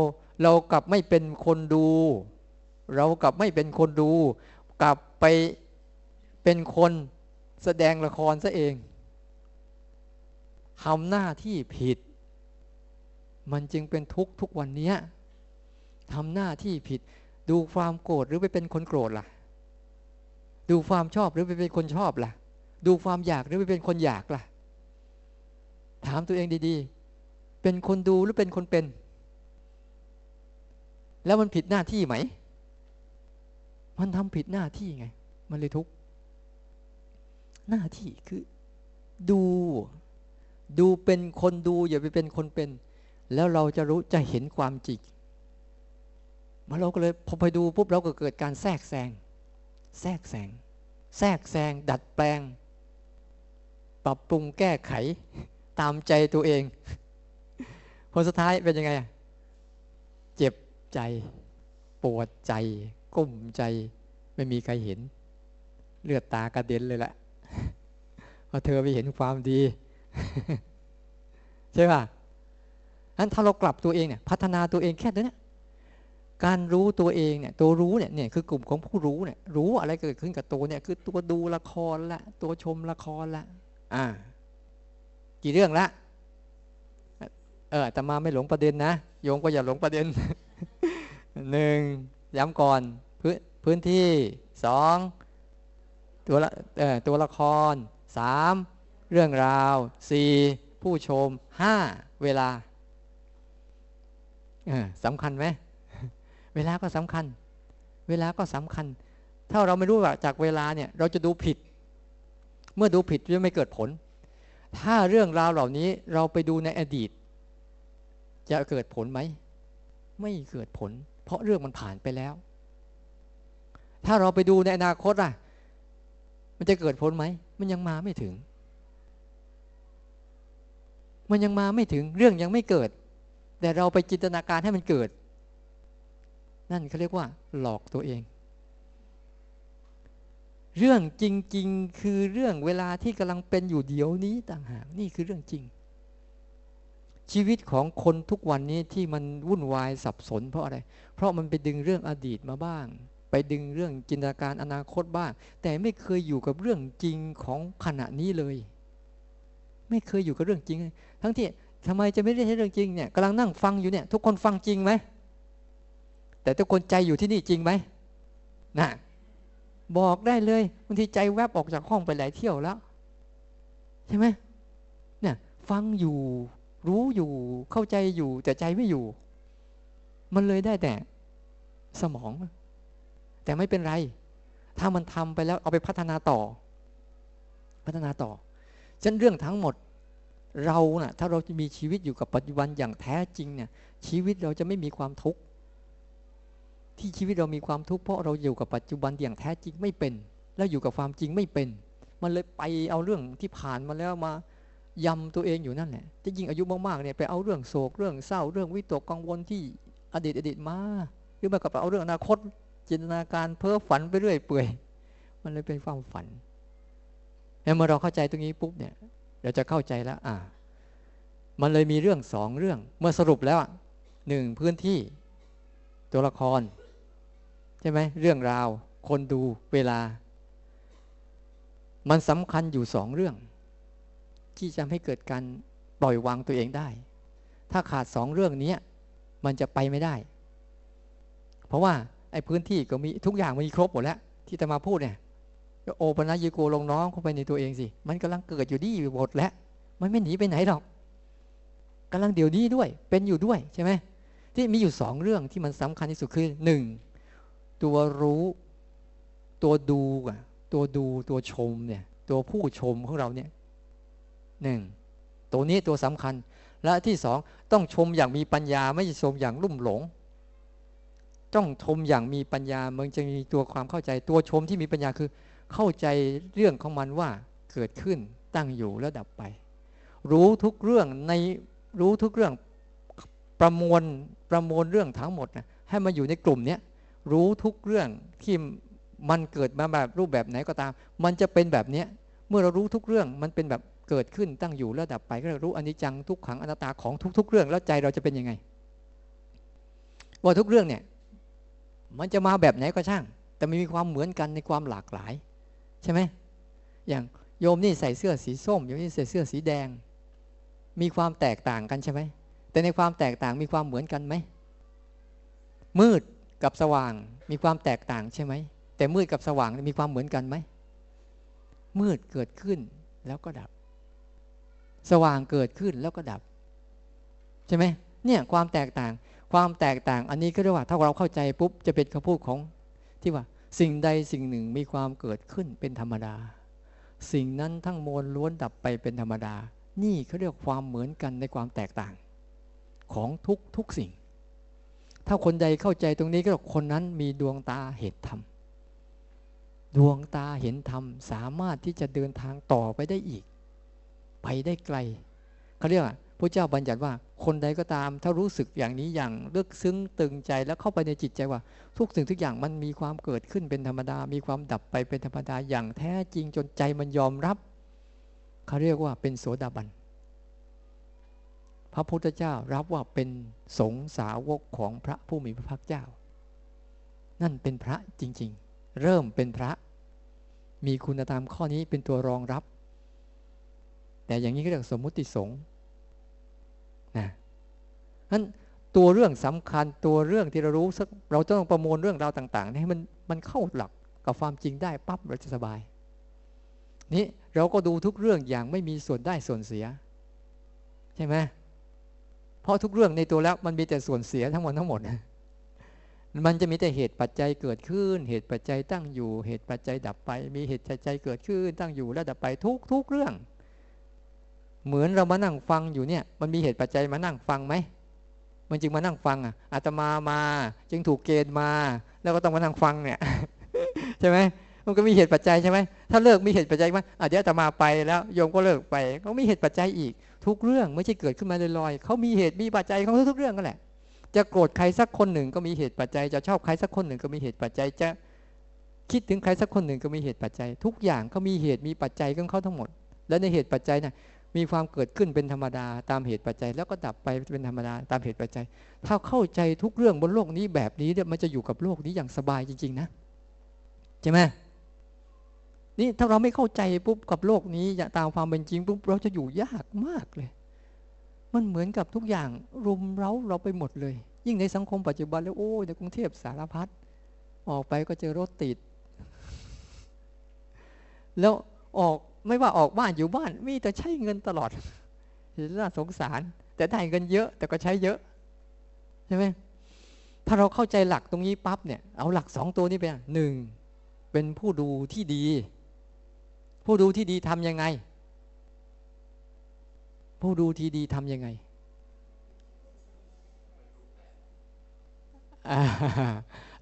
เรากลับไม่เป็นคนดู เรากลับไม่เป็นคนดู กลับไปเป็นคนแสดงละครซะเองทำหน้าที่ผิด มันจึงเป็นทุกทุกวันนี้ทำหน้าที่ผิด ดูความโกรธหรือไปเป็นคนโกรธล่ะ ดูความชอบหรือไปเป็นคนชอบล่ะ ดูความอยากหรือไปเป็นคนอยากล่ะ ถามตัวเองดีๆ เป็นคนดูหรือเป็นคนเป็น แล้วมันผิดหน้าที่ไหม มันทำผิดหน้าที่ไง มันเลยทุกข์หน้าที่คือดู ดูเป็นคนดูอย่าไปเป็นคนเป็น แล้วเราจะรู้จะเห็นความจริงมาเราก็เลยพอไปดูปุ๊บเราก็เกิดการแทรกแซง แทรกแซงแทรกแซงดัดแปลง ปรับปรุงแก้ไขตามใจตัวเอง ผลสุดท้ายเป็นยังไง เจ็บใจ ปวดใจ กุ้มใจ ไม่มีใครเห็น เลือดตากระเด็นเลยแหละพราะเธอไปเห็นความดี ใช่ป่ะนั้นถ้าเรากลับตัวเองเนี่ย พัฒนาตัวเองแค่นี้ การรู้ตัวเองเนี่ยตัวรู้เนี่ยเนี่ยคือกลุ่มของผู้รู้เนี่ยรู้อะไรเกิดขึ้นกับตัวเนี่ยคือตัวดูละครละ ตัวชมละครละอ่า กี่เรื่องละ เออแต่มาไม่หลงประเด็นนะโยมก็อย่าหลงประเด็นหนึ่งย้ำก่อนพื้นพื้นที่สองตัวละเออตัวละครสามเรื่องราวสี่ผู้ชมห้าเวลาสำคัญไหม เวลาก็สำคัญ เวลาก็สำคัญ ถ้าเราไม่รู้ว่าจากเวลาเนี่ย เราจะดูผิด เมื่อดูผิดจะไม่เกิดผล ถ้าเรื่องราวเหล่านี้เราไปดูในอดีต จะเกิดผลไหม ไม่เกิดผล เพราะเรื่องมันผ่านไปแล้ว ถ้าเราไปดูในอนาคตอะ มันจะเกิดผลไหม มันยังมาไม่ถึง มันยังมาไม่ถึง เรื่องยังไม่เกิด แต่เราไปจินตนาการให้มันเกิด นั่นเขาเรียกว่า หลอกตัวเอง เรื่องจริง ๆ คือเรื่องเวลาที่กำลังเป็นอยู่เดี๋ยวนี้ต่างหากนี่คือเรื่องจริง ชีวิตของคนทุกวันนี้ที่มันวุ่นวายสับสน เพราะอะไร เพราะมันไปดึงเรื่องอดีตมาบ้าง ไปดึงเรื่องจินตนาการอนาคตบ้าง แต่ไม่เคยอยู่กับเรื่องจริงของขณะนี้เลย ไม่เคยอยู่กับเรื่องจริง ทั้งที่ทำไมจะไม่ได้ใช้เรื่องจริงเนี่ยกำลังนั่งฟังอยู่เนี่ย ทุกคนฟังจริงไหม แต่ทุกคนใจอยู่ที่นี่จริงไหมนะบอกได้เลยบางทีใจแวบออกจากห้องไปหลายเที่ยวแล้ว ใช่ไหมเนี่ยฟังอยู่ รู้อยู่เข้าใจอยู่ แต่ใจไม่อยู่ มันเลยได้แต่สมอง แต่ไม่เป็นไร ถ้ามันทำไปแล้วเอาไปพัฒนาต่อ พัฒนาต่อฉันเรื่องทั้งหมดเรานะ่ะถ้าเราจะมีชีวิตอยู่กับปัจจุบันอย่างแท้จริงเนี่ยชีวิตเราจะไม่มีความทุกข์ ที่ชีวิตเรามีความทุกข์เพราะเราอยู่กับปัจจุบันอย่างแท้จริงไม่เป็น แล้วอยู่กับความจริงไม่เป็น มันเลยไปเอาเรื่องที่ผ่านมาแล้วมายำตัวเองอยู่นั่นแหละจะยิ่งอายุมากๆเนี่ยไปเอาเรื่องโศกเรื่องเศร้าเรื่องวิตกกังวลที่อดีตอดีตมาหรือมากับเอาเรื่องอนาคต จินตนาการเพ้อฝันไปเรื่อยเปื่อย มันเลยเป็นความฝันแล้วเมื่อเราเข้าใจตรงนี้ปุ๊บเนี่ยเราจะเข้าใจแล้วอ่า มันเลยมีเรื่องสองเรื่อง เมื่อสรุปแล้วหนึ่งพื้นที่ตัวละคร ใช่ไหมเรื่องราว คนดูเวลา มันสำคัญอยู่สองเรื่อง ที่จะให้เกิดการปล่อยวางตัวเองได้ ถ้าขาดสองเรื่องนี้มันจะไปไม่ได้ เพราะว่าไอ้พื้นที่ก็มีทุกอย่างมันมีครบหมดแล้ว ที่จะมาพูดเนี่ยโอปัญญิโกลงน้องเข้าไปในตัวเองสิ มันกำลังเกิดอยู่ดีอยู่หมดแล้ว มันไม่หนีไปไหนหรอกกำลังเดี๋ยวนี้ด้วย เป็นอยู่ด้วยใช่ไหมที่มีอยู่สองเรื่องที่มันสำคัญที่สุดคือหนึ่ง ตัวรู้ ตัวดูอะตัวดูตัวชมเนี่ย ตัวผู้ชมของเราเนี่ยหนึ่งตัวนี้ตัวสำคัญ และที่สองต้องชมอย่างมีปัญญาไม่ใช่ชมอย่างลุ่มหลง ต้องชมอย่างมีปัญญามันจะมีตัวความเข้าใจ ตัวชมที่มีปัญญาคือ เข้าใจเรื่องของมันว่าเกิดขึ้นตั้งอยู่แล้วดับไป รู้ทุกเรื่องในรู้ทุกเรื่องประมวลประมวลเรื่องทั้งหมดนะให้มาอยู่ในกลุ่มเนี้ย รู้ทุกเรื่องที่มันเกิดมาแบบรูปแบบไหนก็ตาม มันจะเป็นแบบเนี้ยเมื่อเรารู้ทุกเรื่องมันเป็นแบบเกิดขึ้นตั้งอยู่แล้วดับไปก็รู้อนิจจังทุกขังอนัตตาของทุก ๆ เรื่องแล้วใจเราจะเป็นยังไง ว่าทุกเรื่องเนี่ยมันจะมาแบบไหนก็ช่าง แต่มันมีความเหมือนกันในความหลากหลาย ใช่ไหมอย่างโยมนี่ใส่เสื้อสีส้มโยมนี่ใส่เสื้อสีแดง มีความแตกต่างกันใช่ไหมแต่ในความแตกต่างมีความเหมือนกันไหมมืด กับสว่างมีความแตกต่างใช่ไหม แต่มืดกับสว่างมีความเหมือนกันไหม มืดเกิดขึ้นแล้วก็ดับ สว่างเกิดขึ้นแล้วก็ดับ ใช่ไหมเนี่ยความแตกต่าง ความแตกต่าง อันนี้ก็เรียกว่าถ้าเราเข้าใจปุ๊บจะเป็นคำพูดของที่ว่า สิ่งใดสิ่งหนึ่งมีความเกิดขึ้นเป็นธรรมดา สิ่งนั้นทั้งมวลล้วนดับไปเป็นธรรมดา นี่เขาเรียกความเหมือนกันในความแตกต่าง ของทุกทุกสิ่ง ถ้าคนใดเข้าใจตรงนี้ก็คนนั้นมีดวงตาเห็นธรรม ดวงตาเห็นธรรม สามารถที่จะเดินทางต่อไปได้อีก ไปได้ไกลเขาเรียกว่าพระเจ้าบัญญัติว่าคนใดก็ตาม ถ้ารู้สึกอย่างนี้อย่างลึกซึ้งตึงใจแล้วเข้าไปในจิตใจว่า ทุกสิ่งทุกอย่างมันมีความเกิดขึ้นเป็นธรรมดา มีความดับไปเป็นธรรมดาอย่างแท้จริงจนใจมันยอมรับเขาเรียกว่าเป็นโสดาบัน พระพุทธเจ้ารับว่าเป็นสงสาวกของพระผู้มีพระภาคเจ้า นั่นเป็นพระจริง ๆ เริ่มเป็นพระ มีคุณธรรมข้อนี้เป็นตัวรองรับ แต่อย่างนี้ก็เรียกสมมุติสงฆ์นะนั้นตัวเรื่องสำคัญตัวเรื่องที่เรารู้สักเราต้องประมวลเรื่องราวต่างๆให้มันมันเข้าหลักกับความจริงได้ปั๊บเราจะสบาย นี่เราก็ดูทุกเรื่องอย่างไม่มีส่วนได้ส่วนเสีย ใช่ไหม เพราะทุกเรื่องในตัวแล้วมันมีแต่ส่วนเสียทั้งหมดทั้งหมด มันจะมีแต่เหตุปัจจัยเกิดขึ้น เหตุปัจจัยตั้งอยู่ เหตุปัจจัยดับไป มีเหตุปัจจัยเกิดขึ้น ตั้งอยู่แล้วดับไปทุกทุกเรื่อง เหมือนเรามานั่งฟังอยู่เนี่ย มันมีเหตุปัจจัยมานั่งฟังไหม มันจึงมานั่งฟังอะอาตมามา จึงถูกเกณฑ์มา แล้วก็ต้องมานั่งฟังเนี่ยใช่ไหมมันก็มีเหตุปัจจัยใช่ไหมถ้าเลิกมีเหตุปัจจัยว่าเดี๋ยวอาตมาไปแล้วโยมก็เลิกไป ก็มีเหตุปัจจัยอีก ทุกเรื่องไม่ใช่เกิดขึ้นมาลอยๆเขามีเหตุมีปัจจัยของทุกเรื่องก็แหละ จะโกรธใครสักคนหนึ่งก็มีเหตุปัจจัย จะชอบใครสักคนหนึ่งก็มีเหตุปัจจัย จะคิดถึงใครสักคนหนึ่งก็มีเหตุปัจจัย ทุกอย่างเขามีเหตุมีปัจจัยของเขาทั้งหมด และในเหตุปัจจัยนะ่ะมีความเกิดขึ้นเป็นธรรมดาตามเหตุปัจจัย แล้วก็ดับไปเป็นธรรมดาตามเหตุปัจจัย ถ้าเข้าใจทุกเรื่องบนโลกนี้แบบนี้เนี่ยมันจะอยู่กับโลกนี้อย่างสบายจริง ๆ นะใช่ไหม นี่ถ้าเราไม่เข้าใจปุ๊บกับโลกนี้ตามความเป็นจริงปุ๊บเราจะอยู่ยากมากเลย มันเหมือนกับทุกอย่างรุมเร้าเราไปหมดเลย ยิ่งในสังคมปัจจุบันแล้วโอ้ในกรุงเทพสารพัดออกไปก็เจอรถติด แล้วออกไม่ว่าออกบ้านอยู่บ้าน มีแต่ใช้เงินตลอดเห็นน่าสงสาร แต่ได้เงินเยอะ แต่ก็ใช้เยอะใช่ไหมถ้าเราเข้าใจหลักตรงนี้ปั๊บเนี่ยเอาหลักสองตัวนี้ไปหนึ่งเป็นผู้ดูที่ดี ผู้ดูที่ดีทำยังไง ผู้ดูที่ดีทำยังไง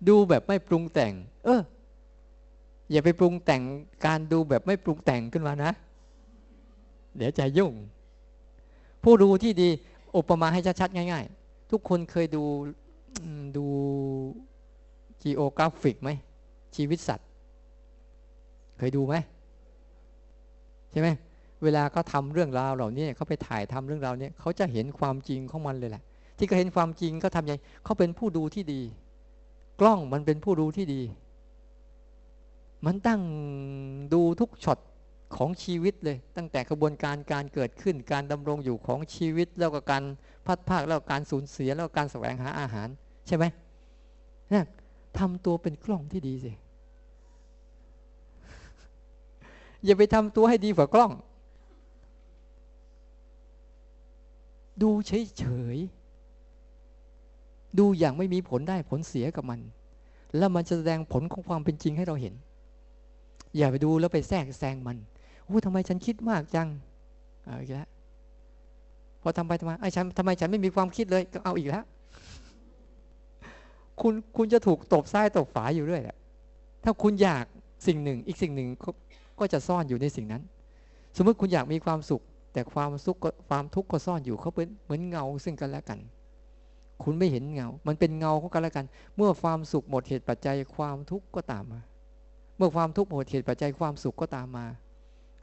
ดูแบบไม่ปรุงแต่ง เออ อย่าไปปรุงแต่งการดูแบบไม่ปรุงแต่งขึ้นมานะ เดี๋ยวใจยุ่ง ผู้ดูที่ดีอุปมาให้ชัดๆง่าย ๆ ทุกคนเคยดูดูGeographic ไหมชีวิตสัตว์ เคยดูไหม ใช่ไหมเวลาเขาทำเรื่องราวเหล่านี้เขาไปถ่ายทำเรื่องราวนี้เขาจะเห็นความจริงของมันเลยแหละ ที่เขาเห็นความจริงเขาทำยังไงเขาเป็นผู้ดูที่ดี กล้องมันเป็นผู้ดูที่ดี มันตั้งดูทุกช็อตของชีวิตเลย ตั้งแต่กระบวนการการเกิดขึ้นการดำรงอยู่ของชีวิตแล้วก็การพัดภาคแล้วการสูญเสียแล้วการแสวงหาอาหาร ใช่ไหมนี่ทำตัวเป็นกล้องที่ดีสิ อย่าไปทำตัวให้ดีกว่ากล้อง ดูเฉยๆ ดูอย่างไม่มีผลได้ผลเสียกับมัน แล้วมันจะแสดงผลของความเป็นจริงให้เราเห็น อย่าไปดูแล้วไปแทรกแซงมันโอ้ทำไมฉันคิดมากจังเอาอีกแล้วพอทำไปทำไมไอ้ฉันทำไมฉันไม่มีความคิดเลยก็เอาอีกแล้วคุณคุณจะถูกตบซ้ายตบฝาอยู่เรื่อยแหละถ้าคุณอยากสิ่งหนึ่งอีกสิ่งหนึ่ง ก็จะซ่อนอยู่ในสิ่งนั้น สมมติคุณอยากมีความสุข แต่ความสุขความทุกข์ก็ซ่อนอยู่เขาเป็นเหมือนเงาซึ่งกันและกัน คุณไม่เห็นเงา มันเป็นเงาของกันและกัน เมื่อความสุขหมดเหตุปัจจัยความทุกข์ก็ตามมา เมื่อความทุกข์หมดเหตุปัจจัยความสุขก็ตามมา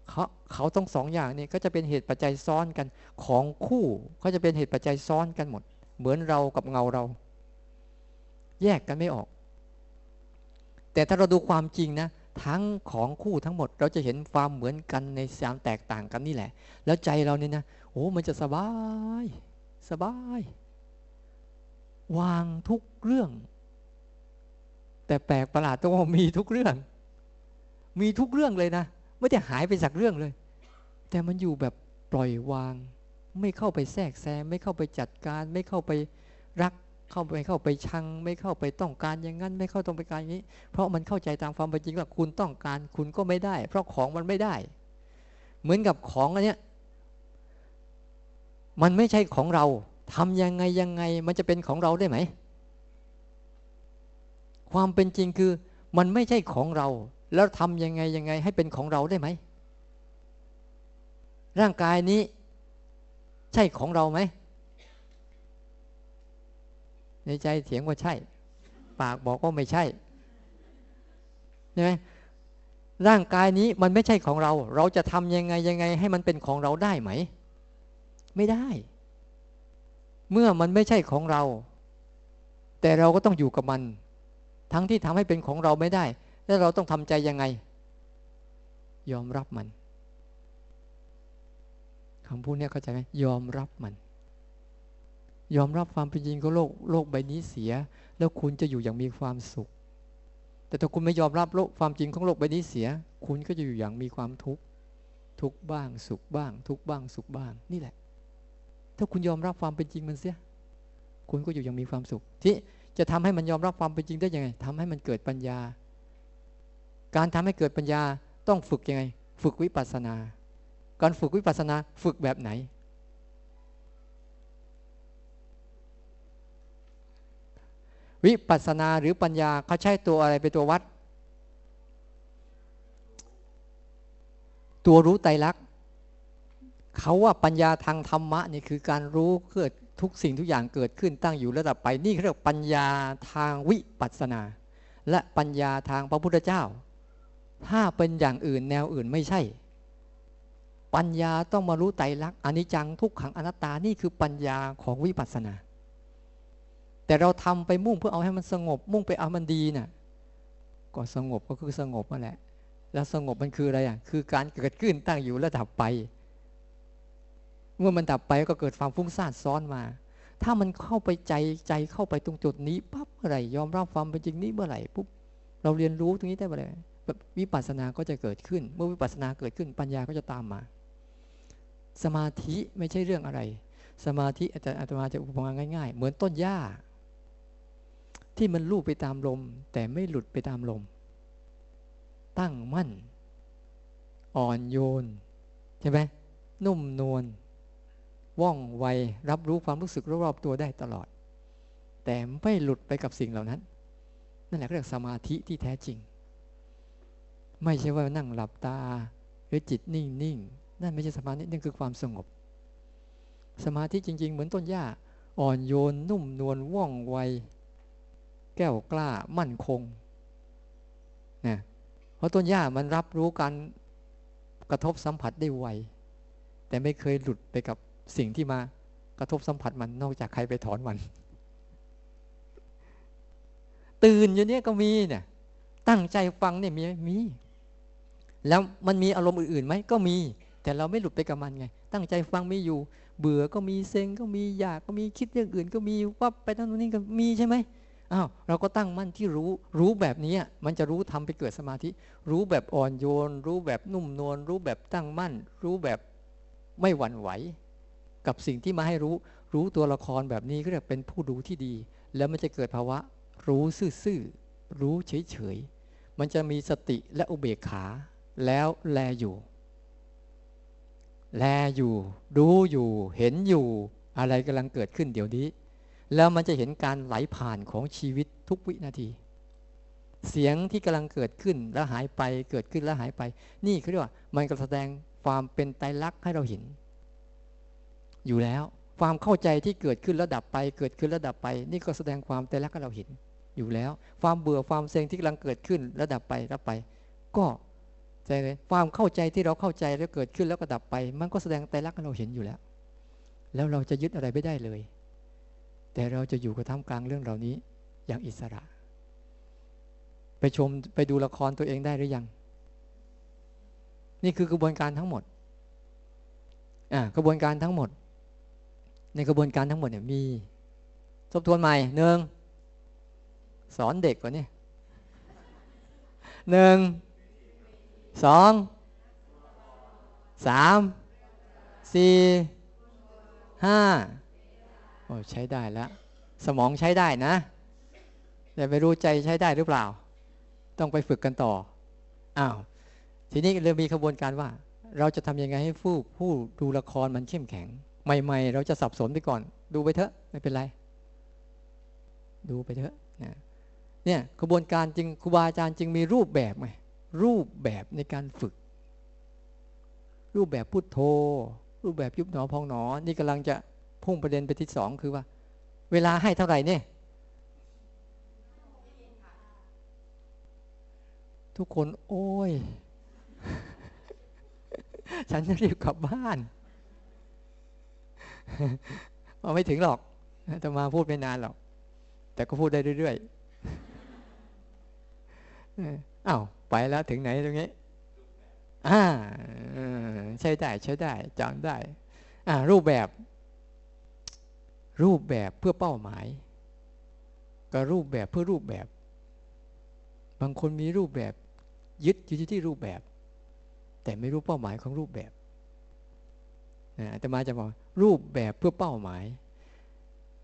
เขาเขาต้องสองอย่างนี้ก็จะเป็นเหตุปัจจัยซ้อนกันของคู่เขาจะเป็นเหตุปัจจัยซ้อนกันหมด เหมือนเรากับเงาเรา แยกกันไม่ออก แต่ถ้าเราดูความจริงนะ ทั้งของคู่ทั้งหมด เราจะเห็นความเหมือนกันในสามแตกต่างกันนี่แหละ แล้วใจเราเนี่ยนะโอ้มันจะสบาย สบาย วางทุกเรื่อง แต่แปลกประหลาดตรงว่ามีทุกเรื่อง มีทุกเรื่องเลยนะไม่ได้หายไปจากเรื่องเลย แต่มันอยู่แบบปล่อยวาง ไม่เข้าไปแทรกแซงไม่เข้าไปจัดการ ไม่เข้าไปรัก เข้าไปเข้าไปชัง ไม่เข้าไปต้องการอย่างนั้น ไม่เข้าต้องไปการอย่างนี้ เพราะมันเข้าใจตามความเป็นจริงว่าคุณต้องการคุณก็ไม่ได้ เพราะของมันไม่ได้ เหมือนกับของอันเนี้ยมันไม่ใช่ของเราทำยังไงยังไง มันจะเป็นของเราได้ไหม ความเป็นจริงคือ มันไม่ใช่ของเรา แล้วทำยังไงยังไง ให้เป็นของเราได้ไหม ร่างกายนี้ ใช่ของเราไหม ในใจเถียงว่าใช่ ปากบอกว่าไม่ใช่ใช่ไหมร่างกายนี้มันไม่ใช่ของเรา เราจะทำยังไงยังไง ให้มันเป็นของเราได้ไหม ไม่ได้ เมื่อมันไม่ใช่ของเรา แต่เราก็ต้องอยู่กับมัน ทั้งที่ทำให้เป็นของเราไม่ได้ แล้วเราต้องทำใจยังไง ยอมรับมันคำพูดนี้เข้าใจไหมยอมรับมัน ยอมรับความเป็นจริงของโลกโลกใบนี้เสีย แล้วคุณจะอยู่อย่างมีความสุข แต่ถ้าคุณไม่ยอมรับโลกความจริงของโลกใบนี้เสีย คุณก็จะอยู่อย่างมีความทุกข์ทุกบ้างสุขบ้าง ทุกบ้างสุขบ้างนี่แหละ ถ้าคุณยอมรับความเป็นจริงมันเสีย คุณก็อยู่อย่างมีความสุข ที่จะทำให้มันยอมรับความเป็นจริงได้ยังไงทำให้มันเกิดปัญญา การทำให้เกิดปัญญาต้องฝึกยังไง ฝึกวิปัสสนา การฝึกวิปัสสนา ฝึกแบบไหน วิปัสสนาหรือปัญญาเขาใช้ตัวอะไรเป็นตัววัด ตัวรู้ไตรลักษณ์เขาว่าปัญญาทางธรรมะนี่คือการรู้เกิดทุกสิ่งทุกอย่างเกิดขึ้นตั้งอยู่ระดับไปนี่เรียกปัญญาทางวิปัสสนา และปัญญาทางพระพุทธเจ้า ถ้าเป็นอย่างอื่นแนวอื่นไม่ใช่ ปัญญาต้องมารู้ไตรลักษณ์อนิจจังทุกขังอนัตตานี่คือปัญญาของวิปัสสนา แต่เราทำไปมุ่งเพื่อเอาให้มันสงบ มุ่งไปเอามันดีนะ่ะก็สงบก็คือสงบนั่นแหละ แล้วสงบมันคืออะไรอะ คือการเกิดขึ้นตั้งอยู่ระดับไป เมื่อมันดับไปก็เกิดความฟุ้งซ่านซ้อนมา ถ้ามันเข้าไปใจใจเข้าไปตรงจุดนี้ปั๊บเมื่อไหร่ยอมรับความเป็นจริงนี้เมื่อไหร่ปุ๊บเราเรียนรู้ตรงนี้ได้เมื่อไหร่วิปัสสนาก็จะเกิดขึ้น เมื่อวิปัสสนาเกิดขึ้นปัญญาก็จะตามมา สมาธิไม่ใช่เรื่องอะไร สมาธิอาจารย์อาตมาจะอุปมาง่าย ๆ เหมือนต้นหญ้า ที่มันลู่ไปตามลม แต่ไม่หลุดไปตามลม ตั้งมั่น อ่อนโยน ใช่ไหมนุ่มนวลว่องไวรับรู้ความรู้สึกรอบๆตัวได้ตลอด แต่ไม่หลุดไปกับสิ่งเหล่านั้น นั่นแหละเรียกสมาธิที่แท้จริง ไม่ใช่ว่านั่งหลับตา หรือจิตนิ่งๆนั่นไม่ใช่สมาธินั่นคือความสงบ สมาธิจริง ๆ เหมือนต้นหญ้าอ่อนโยน นุ่มนวลว่องไว แก้วกล้ามั่นคงนะเพราะต้นหญ้ามันรับรู้การกระทบสัมผัสได้ไว แต่ไม่เคยหลุดไปกับสิ่งที่มากระทบสัมผัสมันนอกจากใครไปถอนมัน ตื่นอยู่เนี้ยก็มีเนี่ยตั้งใจฟังเนี่ยมีมี แล้วมันมีอารมณ์อื่นๆไหมก็มี แต่เราไม่หลุดไปกับมันไง ตั้งใจฟังมีอยู่ เบื่อก็มีเซ็งก็มีอยากก็มีคิดเรื่องอื่น ก็มีวับไปนั่นนี่ก็มีใช่ไหม อ้าวเราก็ตั้งมั่นที่รู้ รู้แบบนี้มันจะรู้ทำไปเกิดสมาธิ รู้แบบอ่อนโยน รู้แบบนุ่มนวลรู้แบบตั้งมั่น รู้แบบไม่หวั่นไหว กับสิ่งที่มาให้รู้ รู้ตัวละครแบบนี้ก็เรียกเป็นผู้ดูที่ดี แล้วมันจะเกิดภาวะ รู้ซื่อๆรู้เฉยๆมันจะมีสติและอุเบกขา แล้วแลอยู่ แลอยู่ดูอยู่ เห็นอยู่ อะไรกำลังเกิดขึ้นเดี๋ยวนี้ แล้วมันจะเห็นการไหลผ่านของชีวิตทุกวินาที เสียงที่กำลังเกิดขึ้นแล้วหายไปเกิดขึ้นแล้วหายไป นี่เขาเรียกว่า มันก็แสดงความเป็นไตรลักษณ์ให้เราเห็น อยู่แล้วความเข้าใจที่เกิดขึ้นระดับไป เกิดขึ้นระดับไป นี่ก็แสดงความแต่ละก็เราเห็น อยู่แล้ว ความเบื่อความเซ็งที่กำลังเกิดขึ้นระดับไปรับไป ก็ใจเลยความเข้าใจที่เราเข้าใจแล้วเกิดขึ้นแล้วก็ดับไป มันก็แสดงแต่ละก็เราเห็นอยู่แล้ว แล้วเราจะยึดอะไรไม่ได้เลย แต่เราจะอยู่กับท่ามกลางเรื่องเหล่านี้อย่างอิสระ ไปชมไปดูละครตัวเองได้หรือยัง นี่คือกระบวนการทั้งหมดอ่ากระบวนการทั้งหมด ในกระบวนการทั้งหมดเนี่ยมี ทบทวนใหม่หนึ่งสอนเด็กก่อนนี่หนึ่งสองสามสี่ห้า โอ้ใช้ได้แล้ว สมองใช้ได้นะ แต่ไม่รู้ใจใช้ได้หรือเปล่า ต้องไปฝึกกันต่ออ้าวทีนี้เรามีขบวนการว่า เราจะทำยังไงให้ผู้ผู้ดูละครมันเข้มแข็ง ใหม่ ๆ เราจะสับสนไปก่อน ดูไปเถอะไม่เป็นไร ดูไปเถอะนะเนี่ยขบวนการจึงครูบาอาจารย์จึงมีรูปแบบไงรูปแบบในการฝึก รูปแบบพุทโธ รูปแบบยุบหนอพองหนอ นี่กำลังจะ พุ่งประเด็นไปที่สองคือว่า เวลาให้เท่าไหร่เนี่ย ทุกคน โอ้ย ฉันจะรีบกลับบ้านมาไม่ถึงหรอกจะมาพูดไม่นานหรอก แต่ก็พูดได้เรื่อยๆอ้าวไปแล้วถึงไหนตรงนี้อ่าใช้ได้ใช้ได้จำได้ อ่ารูปแบบ รูปแบบเพื่อเป้าหมายกับรูปแบบเพื่อรูปแบบ บางคนมีรูปแบบยึดอยู่ที่รูปแบบ แต่ไม่รู้เป้าหมายของรูปแบบนะแต่มาจะบอกรูปแบบเพื่อเป้าหมาย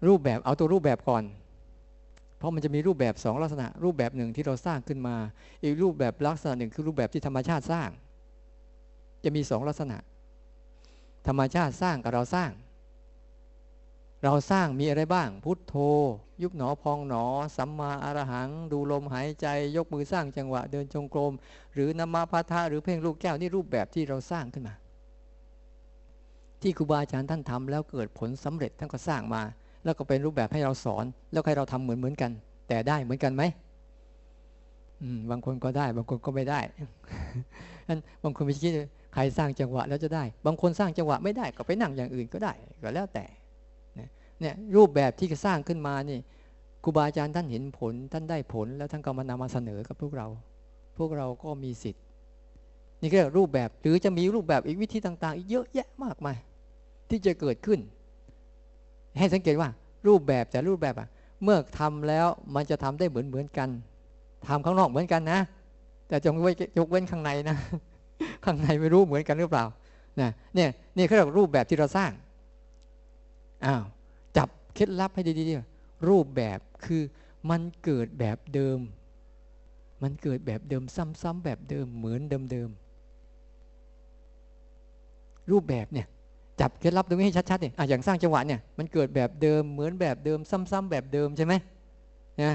รูปแบบเอาตัวรูปแบบก่อน เพราะมันจะมีรูปแบบสองลักษณะ รูปแบบหนึ่งที่เราสร้างขึ้นมา อีกรูปแบบลักษณะหนึ่งคือรูปแบบที่ธรรมชาติสร้าง จะมีสองลักษณะ ธรรมชาติสร้างกับเราสร้าง เราสร้างมีอะไรบ้าง พุทโธ ยุบหนอพองหนอ สัมมาอรหัง ดูลมหายใจ ยกมือสร้างจังหวะ เดินจงกรม หรือนมาพาทะหรือเพ่งลูกแก้วนี่รูปแบบที่เราสร้างขึ้นมา ที่ครูบาอาจารย์ท่านทำแล้วเกิดผลสำเร็จท่านก็สร้างมา แล้วก็เป็นรูปแบบให้เราสอน แล้วให้เราทำเหมือนเหมือนกัน แต่ได้เหมือนกันไหมบางคนก็ได้ บางคนก็ไม่ได้นั้นบางคนไปคิดใครสร้างจังหวะแล้วจะได้ บางคนสร้างจังหวะไม่ได้ก็ไปนั่งอย่างอื่นก็ได้ก็แล้วแต่ เนี่ยรูปแบบที่สร้างขึ้นมานี่ครูบาอาจารย์ท่านเห็นผล ท่านได้ผล แล้วท่านก็มานำมาเสนอกับพวกเรา พวกเราก็มีสิทธิ์ นี่ก็รูปแบบหรือจะมีรูปแบบอีกวิธีต่างๆ อีกเยอะแยะมากมายที่จะเกิดขึ้น ให้สังเกตว่า รูปแบบแต่รูปแบบอะเมื่อทำแล้วมันจะทำได้เหมือนเหมือนกันทำข้างนอกเหมือนกันนะ แต่จงไว้ยกเว้นข้างในนะ ข้างในไม่รู้เหมือนกันหรือเปล่านะเนี่ยนี่เขาเรียกรูปแบบที่เราสร้างอ้าว เคล็ดลับให้ดีๆรูปแบบคือมันเกิดแบบเดิม มันเกิดแบบเดิมซ้ำๆแบบเดิมเหมือนเดิมๆรูปแบบเนี่ยจับเคล็ดลับตรงนี้ให้ชัดๆเนี่ยออย่างสร้างจังหวะเนี่ยมันเกิดแบบเดิมเหมือนแบบเดิม ซ้ำๆแบบเดิมใช่ไหมนะ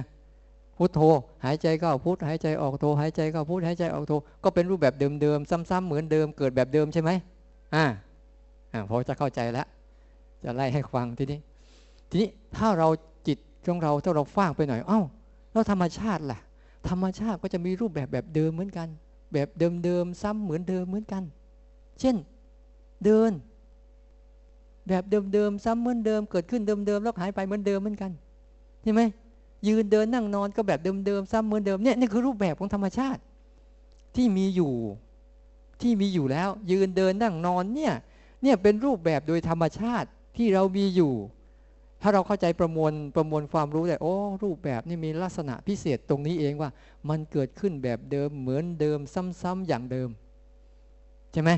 พุทโธหายใจเข้าพุทหายใจออกโธหายใจเข้าพุทหายใจออกโธก็เป็นรูปแบบเดิมๆซ้ำๆเหมือนเดิม เกิดแบบเดิมใช่ไหมอ่าอ่าพอจะเข้าใจแล้วจะไล่ให้ฟังทีนี้ ทีนี้ถ้าเราจิตของเราถ้าเราฟ้างไปหน่อยเอ้าแล้วธรรมชาติล่ะ ธรรมชาติก็จะมีรูปแบบแบบเดิมเหมือนกัน แบบเดิมๆซ้ำเหมือนเดิมเหมือนกัน เช่นเดิน แบบเดิมๆซ้ำเหมือนเดิม เกิดขึ้นเดิมๆแล้วหายไปเหมือนเดิมเหมือนกันใช่ไหมยืนเดินนั่งนอนก็แบบเดิมๆซ้ำเหมือนเดิมเนี่ยนี่คือรูปแบบของธรรมชาติ ที่มีอยู่ที่มีอยู่แล้ว ยืนเดินนั่งนอนเนี่ยเนี่ยเป็นรูปแบบโดยธรรมชาติที่เรามีอยู่ ถ้าเราเข้าใจประมวลประมวลความรู้ได้โอ้รูปแบบนี่มีลักษณะพิเศษตรงนี้เองว่า มันเกิดขึ้นแบบเดิมเหมือนเดิมซ้ำๆอย่างเดิม ใช่ไหม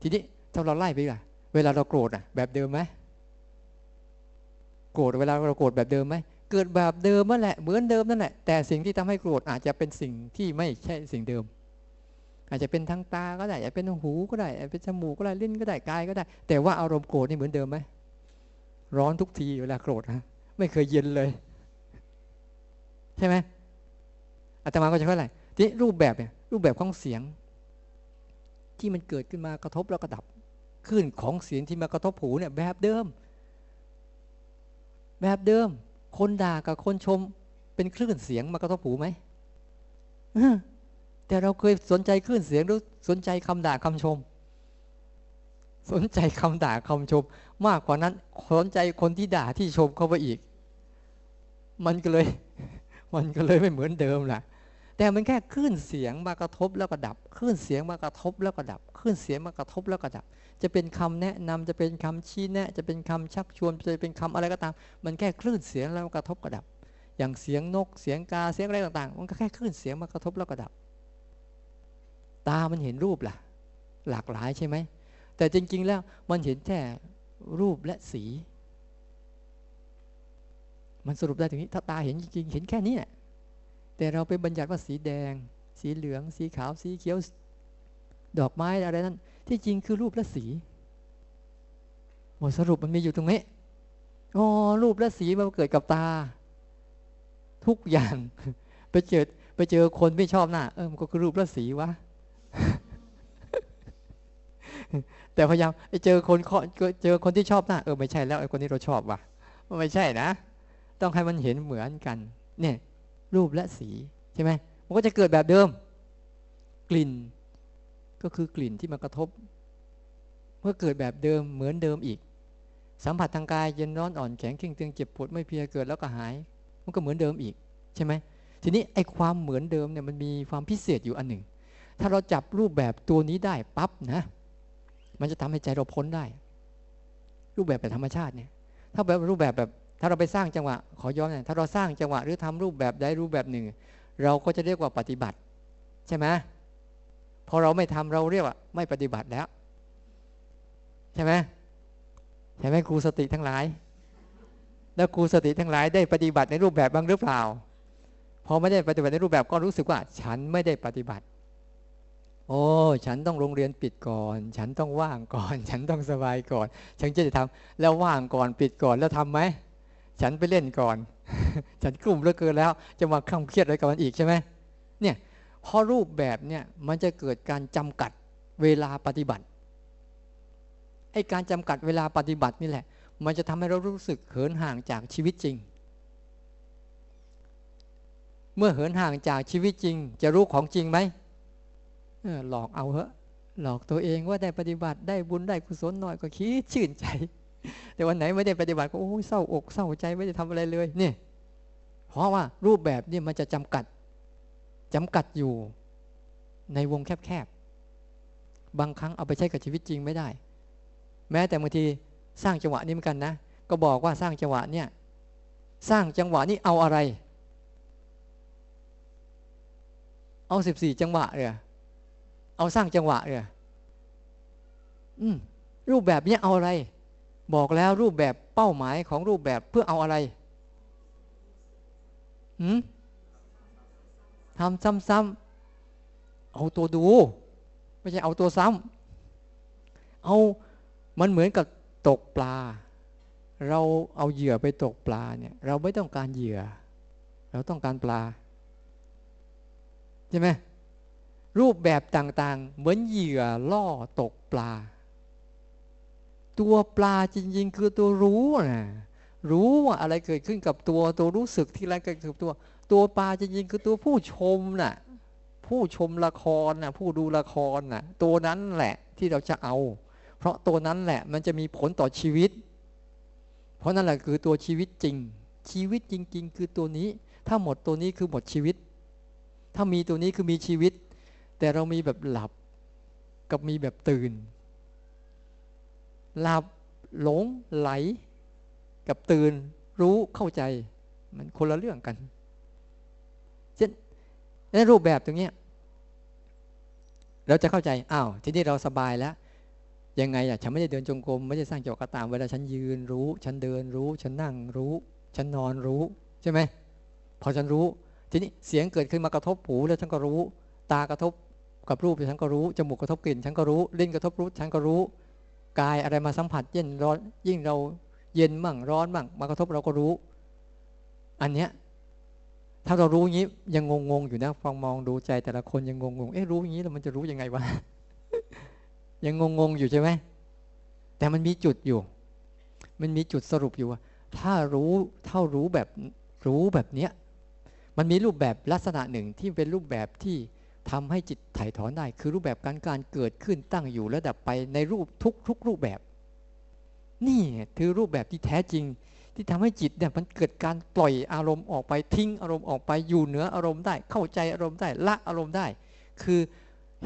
ทีนี้ถ้าเราไล่ไปล่ะ เวลาเราโกรธอะ แบบเดิมไหมโกรธเวลาเราโกรธแบบเดิมไหมเกิดแบบเดิมนั่นแหละเหมือนเดิมนั่นแหละ แต่สิ่งที่ทำให้โกรธอาจจะเป็นสิ่งที่ไม่ใช่สิ่งเดิม อาจจะเป็นทางตาก็ได้อาจจะเป็นหูก็ได้อาจจะเป็นจมูกก็ได้ลิ้นก็ได้กายก็ได้ แต่ว่าอารมณ์โกรธนี่เหมือนเดิมไหม ร้อนทุกทีเวลาโกรธนะไม่เคยเย็นเลย ใช่ไหมอาตมาก็จะเข้าใจที่รูปแบบเนี่ยรูปแบบของเสียง ที่มันเกิดขึ้นมากระทบแล้วก็ดับคลื่นของเสียงที่มากระทบหูเนี่ย แบบเดิม แบบเดิม คนด่ากับคนชม เป็นคลื่นเสียงมากระทบหูไหมแต่เราเคยสนใจคลื่นเสียงหรือสนใจคำด่าคำชม สนใจคำด่าคำชม มากกว่านั้นสนใจคนที่ด่าที่ชมเข้าไปอีก มันก็เลย มันก็เลยไม่เหมือนเดิมแหละแต่มันแค่คลื่นเสียงมากระทบแล้วก็ดับคลื่นเสียงมากระทบแล้วก็ดับคลื่นเสียงมากระทบแล้วก็ดับ จะเป็นคำแนะนำจะเป็นคำชี้แนะ จะเป็นคำชักชวนจะเป็นคำอะไรก็ตาม มันแค่คลื่นเสียงแล้วกระทบกระดับ อย่างเสียงนกเสียงกาเสียงอะไรต่างๆ มันก็แค่คลื่นเสียงมากระทบแล้วกระดับ ตามันเห็นรูปล่ะ หลากหลายใช่ไหม แต่จริง ๆ แล้วมันเห็นแค่รูปและสี มันสรุปได้ถึงนี้ ถ้าตาเห็นจริง ๆ เห็นแค่นี้แหละแต่เราไปบัญญัติว่าสีแดง สีเหลือง สีขาว สีเขียว ดอกไม้อะไรนั้นที่จริงคือรูปและสีหมดสรุปมันมีอยู่ตรงนี้ อ๋อ รูปและสีมันเกิดกับตา ทุกอย่าง ไปเจอไปเจอคนไม่ชอบหน้า เออ มันก็คือรูปและสีวะ แต่พยายามไปเจอคนเจอคนที่ชอบหน้าเออไม่ใช่แล้วไอ้คนนี้เราชอบว่ะไม่ใช่นะ ต้องให้มันเห็นเหมือนกัน เนี่ย รูปและสีใช่ไหมมันก็จะเกิดแบบเดิม กลิ่น ก็คือกลิ่นที่มากระทบ เมื่อเกิดแบบเดิมเหมือนเดิมอีก สัมผัสทางกายเย็นร้อนอ่อนแข็งเข่งตึงเจ็บปวดไม่เพียเกิดแล้วก็หาย มันก็เหมือนเดิมอีกใช่ไหมทีนี้ไอ้ความเหมือนเดิมเนี่ยมันมีความพิเศษอยู่อันหนึ่ง ถ้าเราจับรูปแบบตัวนี้ได้ปั๊บนะ มันจะทำให้ใจเราพ้นได้ รูปแบบแบบธรรมชาติเนี่ย ถ้าแบบรูปแบบแบบ ถ้าเราไปสร้างจังหวะ ขอย้อนหน่อยถ้าเราสร้างจังหวะ หรือทำรูปแบบใดรูปแบบหนึ่ง เราก็จะเรียกว่าปฏิบัติ ใช่ไหมพอเราไม่ทำเราเรียกว่า ไม่ปฏิบัติแล้ว ใช่ไหมใช่ไหมครูสติทั้งหลาย แล้วครูสติทั้งหลายได้ปฏิบัติในรูปแบบบ้างหรือเปล่า พอไม่ได้ปฏิบัติในรูปแบบก็รู้สึกว่า ฉันไม่ได้ปฏิบัติ โอ้ฉันต้องโรงเรียนปิดก่อน ฉันต้องว่างก่อน ฉันต้องสบายก่อน ฉันจะทำแล้วว่างก่อนปิดก่อนแล้วทํำไหมฉันไปเล่นก่อน ฉันกลุ่มเหลือเกินแล้ว จะมาคล่ำเครียดอะไรกับมันอีกใช่ไหมเนี่ยพอรูปแบบเนี่ยมันจะเกิดการจำกัดเวลาปฏิบัติไอ้การจำกัดเวลาปฏิบัตินี่แหละ มันจะทำให้เรารู้สึกเหินห่างจากชีวิตจริง เมื่อเหินห่างจากชีวิตจริง จะรู้ของจริงไหม หลอกเอาเหอะหลอกตัวเองว่าได้ปฏิบัติได้บุญได้กุศลหน่อยก็คิดชื่นใจ แต่วันไหนไม่ได้ปฏิบัติก็โอ้เศร้าอกเศร้าใจไม่ได้ทำอะไรเลยนี่เพราะว่ารูปแบบนี่มันจะจำกัดจำกัดอยู่ในวงแคบๆบางครั้งเอาไปใช้กับชีวิตจริงไม่ได้ แม้แต่บางทีสร้างจังหวะนี้เหมือนกันนะ ก็บอกว่าสร้างจังหวะเนี่ยสร้างจังหวะนี้เอาอะไร เอาสิบสี่จังหวะเลย เอาสร้างจังหวะเลยอืมรูปแบบนี้เอาอะไร บอกแล้วรูปแบบเป้าหมายของรูปแบบเพื่อเอาอะไรหืมทำซ้ำๆเอาตัวดู ไม่ใช่เอาตัวซ้ำเอามันเหมือนกับตกปลา เราเอาเหยื่อไปตกปลาเนี่ย เราไม่ต้องการเหยื่อ เราต้องการปลาใช่ไหม รูปแบบต่างๆ เหมือนเหยื่อล่อตกปลา ตัวปลาจริงๆ คือตัวรู้นะรู้ว่าอะไรเกิดขึ้นกับตัวตัวรู้สึกที่อะไรเกิดขึ้นกับตัว ตัวปลาจริงๆ คือตัวผู้ชมน่ะผู้ชมละครน่ะผู้ดูละครน่ะตัวนั้นแหละที่เราจะเอา เพราะตัวนั้นแหละมันจะมีผลต่อชีวิต เพราะนั่นแหละคือตัวชีวิตจริง ชีวิตจริง ๆ คือตัวนี้ ถ้าหมดตัวนี้คือหมดชีวิต ถ้ามีตัวนี้คือมีชีวิต แต่เรามีแบบหลับกับมีแบบตื่น หลับหลงไหล กับตื่นรู้เข้าใจ มันคนละเรื่องกันเช่นในรูปแบบตรงนี้เราจะเข้าใจ อ้าว ทีนี้เราสบายแล้ว ยังไงอะ ฉันไม่ได้เดินจงกรม ไม่ได้สร้างจอกระตาม เวลาฉันยืนรู้ ฉันเดินรู้ ฉันนั่งรู้ ฉันนอนรู้ ใช่ไหม พอฉันรู้ ทีนี้เสียงเกิดขึ้นมากระทบหูแล้วฉันก็รู้ ตากระทบ กับรูปฉันก็รู้ จมูกกระทบกลิ่นฉันก็รู้ ลิ้นกระทบรู้ฉันก็รู้ กายอะไรมาสัมผัสเย็นร้อน ยิ่งเราเย็นบ้างร้อนบ้างมากระทบเราก็รู้ อันเนี้ยถ้าเรารู้อย่างนี้ยังงงๆอยู่นะฟังมองดูใจแต่ละคนยังงงๆเอ๊ะรู้อย่างนี้แล้วมันจะรู้ยังไงวะยังงงๆอยู่ใช่ไหมแต่มันมีจุดอยู่ มันมีจุดสรุปอยู่ว่าถ้ารู้เท่ารู้แบบรู้แบบเนี้ยมันมีรูปแบบลักษณะหนึ่งที่เป็นรูปแบบที่ ทำให้จิตถ่ายถอนได้ คือรูปแบบการการเกิดขึ้นตั้งอยู่ระดับไปในรูปทุกทุกรูปแบบ นี่คือรูปแบบที่แท้จริง ที่ทำให้จิตเนี่ยมันเกิดการปล่อยอารมณ์ออกไปทิ้งอารมณ์ออกไปอยู่เหนืออารมณ์ได้ เข้าใจอารมณ์ได้ละอารมณ์ได้ คือ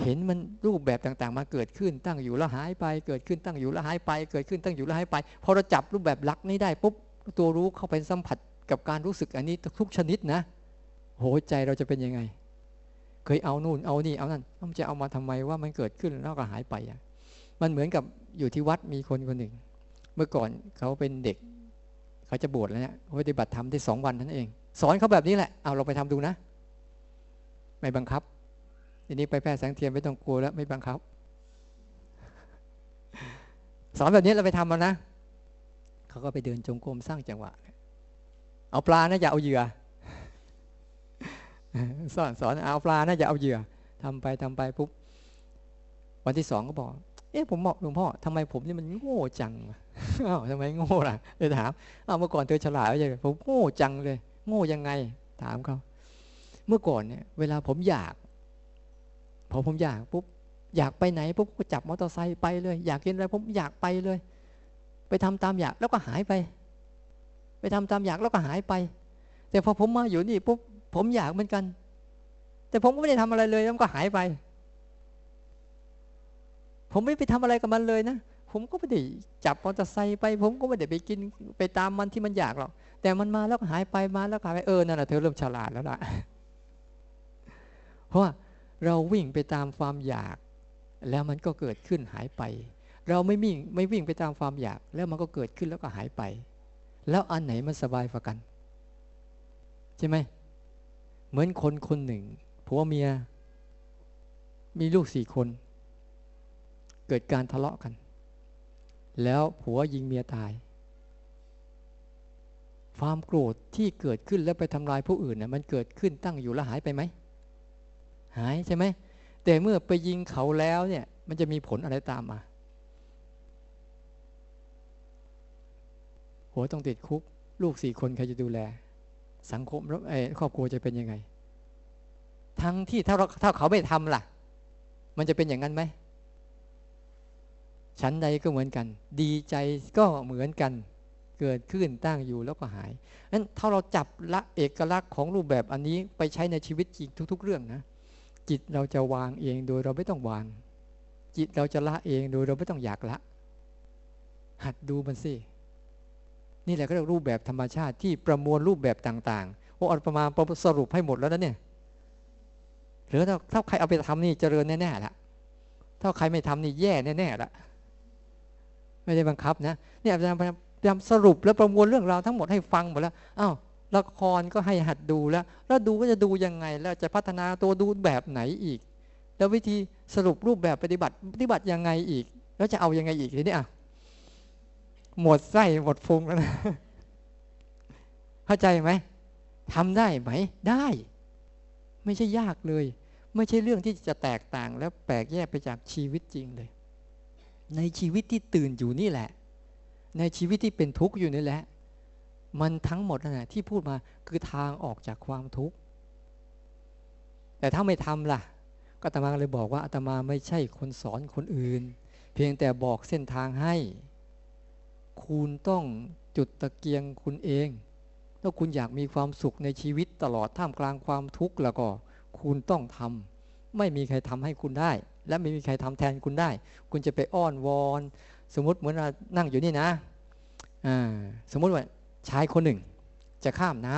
เห็นมันรูปแบบต่างๆ มาเกิดขึ้นตั้งอยู่แล้วหายไป เกิดขึ้นตั้งอยู่แล้วหายไป เกิดขึ้นตั้งอยู่แล้วหายไปพอเราจับรูปแบบลักนี้ได้ปุ๊บตัวรู้เข้าไปสัมผัสกับการรู้สึกอันนี้ทุกชนิดนะโหใจเราจะเป็นยังไง เคยเอานู่นเอานี่เอานั่นมันจะเอามาทำไมว่ามันเกิดขึ้นแล้วก็หายไปอะมันเหมือนกับอยู่ที่วัดมีคนคนหนึ่ง เมื่อก่อนเขาเป็นเด็ก เขาจะบวชแล้วเนี่ยปฏิบัติธรรมได้สองวันนั่นเอง สอนเขาแบบนี้แหละเอาเราไปทำดูนะ ไม่บังคับทีนี้ไปแพทย์แสงเทียมไม่ต้องกลัวแล้วไม่บังคับ สอนแบบนี้เราไปทำมานะเขาก็ไปเดินจงกรมสร้างจังหวะ เอาปลานะอย่าเอาเหยื่อ สอนสอนเอาปลานะอย่าเอาเหยื่อทำไปทำไปปุ๊บวันที่สองก็บอก เอ๊ะผมบอกหลวงพ่อทำไมผมนี่มันโง่จังอ้าวทำไมโง่ล่ะเลยถามอ้าวเมื่อก่อนเธอฉลาดไม่ใช่ผมโง่จังเลย โง่ยังไง ถามเขาเมื่อก่อนเนี่ย เวลาผมอยากพอผมอยากปุ๊บอยากไปไหนปุ๊บก็จับมอเตอร์ไซค์ไปเลย อยากกินอะไรผมอยากไปเลย ไปทำตามอยากแล้วก็หายไป ไปทำตามอยากแล้วก็หายไป แต่พอผมมาอยู่นี่ปุ๊บ ผมอยากเหมือนกัน แต่ผมก็ไม่ได้ทำอะไรเลยแล้วก็หายไป ผมไม่ไปทำอะไรกับมันเลยนะผมก็ไม่ได้จับมอเตอร์ไซค์ไป ผมก็ไม่ได้ไปกินไปตามมันที่มันอยากหรอกแต่มันมาแล้วหายไปมาแล้วหายไปเออนั่นแหละเธอเริ่มฉลาดแล้วล่ะเพราะว่าเราวิ่งไปตามความอยาก แล้วมันก็เกิดขึ้นหายไป เราไม่วิ่งไม่วิ่งไปตามความอยาก แล้วมันก็เกิดขึ้นแล้วก็หายไป แล้วอันไหนมันสบายกว่ากัน ใช่ไหม เหมือนคนคนหนึ่งผัวเมีย มีลูกสี่คน เกิดการทะเลาะกัน แล้วผัวยิงเมียตาย ความโกรธที่เกิดขึ้นแล้วไปทำลายผู้อื่นนะ่ะมันเกิดขึ้นตั้งอยู่แล้วหายไปไหม หายใช่ไหม แต่เมื่อไปยิงเขาแล้วเนี่ย มันจะมีผลอะไรตามมาหัวต้องติดคุก ลูกสี่คนใครจะดูแล สังคมครอบครัวจะเป็นยังไง ทั้งที่ถ้าเราถ้าเขาไม่ทำล่ะ มันจะเป็นอย่างนั้นไหมชั้นใดก็เหมือนกัน ดีใจก็เหมือนกัน เกิดขึ้นตั้งอยู่แล้วก็หายนั้นถ้าเราจับละเอกลักษณ์ของรูปแบบอันนี้ไปใช้ในชีวิตจริงทุก ๆ เรื่องนะ จิตเราจะวางเองโดยเราไม่ต้องวาง จิตเราจะละเองโดยเราไม่ต้องอยากละ หัดดูมันสิ นี่แหละก็เรียกรูปแบบธรรมชาติที่ประมวลรูปแบบต่างๆโอ้อัประมาณสรุปให้หมดแล้วนะเนี่ยหรือถ้าถ้าใครเอาไปทำนี่เจริญแน่ๆละถ้าใครไม่ทำนี่แย่แน่ๆละไม่ได้บังคับนะเนี่ยพยายามสรุปแล้วประมวลเรื่องราวทั้งหมดให้ฟังหมดแล้วอ้าวละครก็ให้หัดดูแล้ว แล้วดูก็จะดูยังไง แล้วจะพัฒนาตัวดูแบบไหนอีก แล้ววิธีสรุปรูปแบบปฏิบัติปฏิบัติยังไงอีก แล้วจะเอายังไงอีกทีนี้อะ หมดไส้หมดพุงแล้วนะเข้าใจไหมทำได้ไหม ได้ ไม่ใช่ยากเลย ไม่ใช่เรื่องที่จะแตกต่างแล้วแปลกแยกไปจากชีวิตจริงเลย ในชีวิตที่ตื่นอยู่นี่แหละ ในชีวิตที่เป็นทุกข์อยู่นี่แหละ มันทั้งหมดนะที่พูดมาคือทางออกจากความทุกข์ แต่ถ้าไม่ทำล่ะ ก็อาตมาเลยบอกว่าอาตมาไม่ใช่คนสอนคนอื่น เพียงแต่บอกเส้นทางให้ คุณต้องจุดตะเกียงคุณเอง ถ้าคุณอยากมีความสุขในชีวิตตลอดท่ามกลางความทุกข์แล้วก็ คุณต้องทำไม่มีใครทำให้คุณได้ และไม่มีใครทำแทนคุณได้ คุณจะไปอ้อนวอน สมมติเหมือนนั่งอยู่นี่นะสมมติว่าชายคนหนึ่ง จะข้ามน้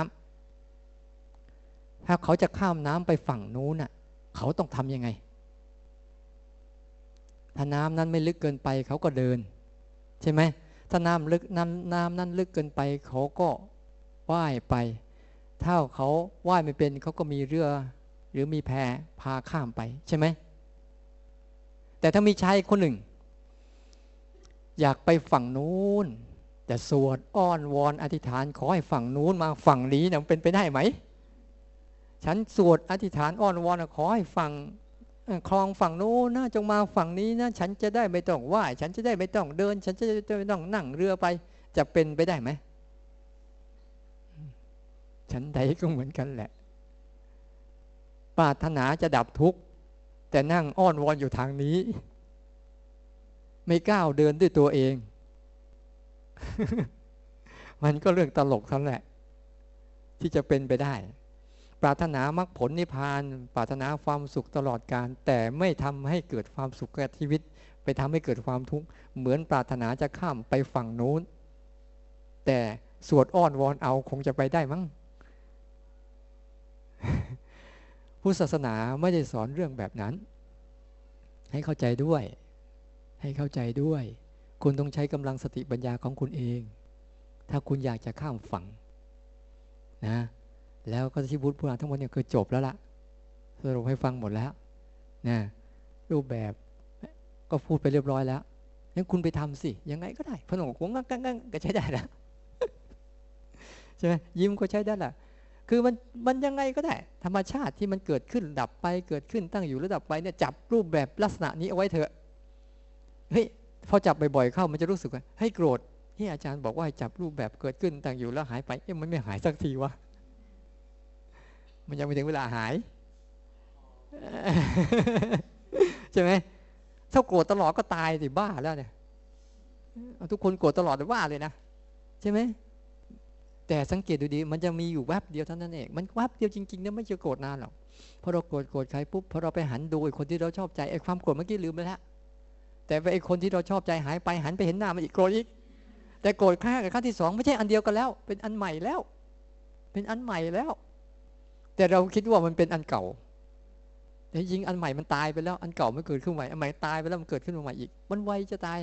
ำถ้าเขาจะข้ามน้ำไปฝั่งนู้นน่ะ เขาต้องทำยังไง ถ้าน้ำนั้นไม่ลึกเกินไปเขาก็เดิน ใช่ไหม ถ้าน้ำลึกนั้นน้ำนั้นลึกเกินไป เขาก็ว่ายไป ถ้าเขาว่ายไม่เป็นเขาก็มีเรือ หรือมีแพพาข้ามไปใช่ไหม แต่ถ้ามีชายคนหนึ่ง อยากไปฝั่งนู้นจะสวดอ้อนวอนอธิษฐาน ขอให้ฝั่งนู้นมาฝั่งนี้เนี่ยเป็นไปได้ไหม ฉันสวดอธิษฐานอ้อนวอนขอให้ฝั่ง คลองฝั่งโน้นนะจงมาฝั่งนี้นะฉันจะได้ไม่ต้องว่ายฉันจะได้ไม่ต้องเดิน ฉันจะได้ไม่ต้องนั่งเรือไปจะเป็นไปได้ไหมฉันใดก็เหมือนกันแหละปรารถนาจะดับทุกข์แต่นั่งอ้อนวอนอยู่ทางนี้ ไม่ก้าวเดินด้วยตัวเอง มันก็เรื่องตลกทั้งแหละ ที่จะเป็นไปได้ ปรารถนามรรคผลนิพพาน ปรารถนาความสุขตลอดการ แต่ไม่ทำให้เกิดความสุขแกับชีวิต ไปทำให้เกิดความทุกข์เหมือนปรารถนาจะข้ามไปฝั่งนู้น แต่สวดอ้อนวอนเอาคงจะไปได้มั้งพุทธศาสนาไม่ได้สอนเรื่องแบบนั้น ให้เข้าใจด้วย ให้เข้าใจด้วย คุณต้องใช้กำลังสติปัญญาของคุณเอง ถ้าคุณอยากจะข้ามฝั่งนะ แล้วก็ที่พุทธพูดทั้งหมดเนี่ยคือจบแล้วละ่ะ สรุปให้ฟังหมดแล้วนะรูปแบบก็พูดไปเรียบร้อยแล้วงั้นคุณไปทำสิ ยังไงก็ได้พนมหังักงักก็ใช้ได้แล้วใช่ไหมยิ้มก็ใช้ได้ละคือมันมันยังไงก็ได้ ธรรมชาติที่มันเกิดขึ้นดับไปเกิดขึ้นตั้งอยู่ระดับไปเนี่ยจับรูปแบบลักษณะนี้เอาไว้เถอะเฮ้ยพอจับบ่อยๆเข้ามันจะรู้สึกว่าให้โกรธที่อาจารย์บอกว่าจับรูปแบบเกิดขึ้นตั้งอยู่แล้วหายไปเอ๊ะมันไม่หายสักทีวะ มันยังไม่ถึงเวลาหายใช่ไหมถ้าโกรธตลอดก็ตายสิบ้าแล้วเนี่ยทุกคนโกรธตลอดเลยว่าเลยนะใช่ไหมแต่สังเกตดูดี มันจะมีอยู่แวบเดียวเท่านั้นเองมันแวบเดียวจริงๆเนี่ยไม่จะโกรธนานหรอกพอเราโกรธโกรธใครปุ๊บพอเราไปหันดูไอ้คนที่เราชอบใจไอ้ความโกรธเมื่อกี้ลืมไปแล้วแต่ไอ้คนที่เราชอบใจหายไปหันไปเห็นหน้ามันอีกโกรธอีก แต่โกรธครั้งกับครั้งที่สองไม่ใช่อันเดียวกันแล้ว เป็นอันใหม่แล้ว เป็นอันใหม่แล้ว แต่เราคิดว่ามันเป็นอันเก่าแต่ยิงอันใหม่มันตายไปแล้ว อันเก่าไมันเกิดขึ้นใหม่อันใหม่ตายไปแล้วมันเกิดขึ้นมาใหม่อีก มันไวจะตาย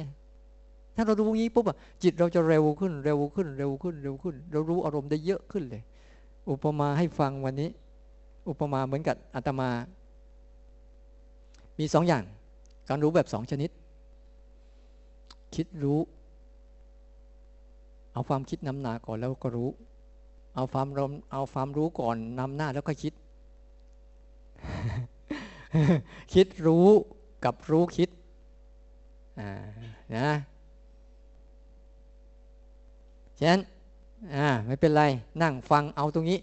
ถ้าเรารู้งี้ปุ๊บอะจิตเราจะเร็วขึ้น เร็วขึ้น เร็วขึ้น เร็วขึ้น เรารู้อารมณ์ได้เยอะขึ้นเลย อุปมาให้ฟังวันนี้ อุปมาเหมือนกับอาตมา มีสองอย่าง การรู้แบบสองชนิด คิดรู้ เอาความคิดนำหนาก่อนแล้วก็รู้ เอาความรมเอาความรู้ก่อนนำหน้าแล้วก็คิด คิดรู้กับรู้คิดอ่านะฉะนั้นอ่าไม่เป็นไรนั่งฟังเอาตรงนี้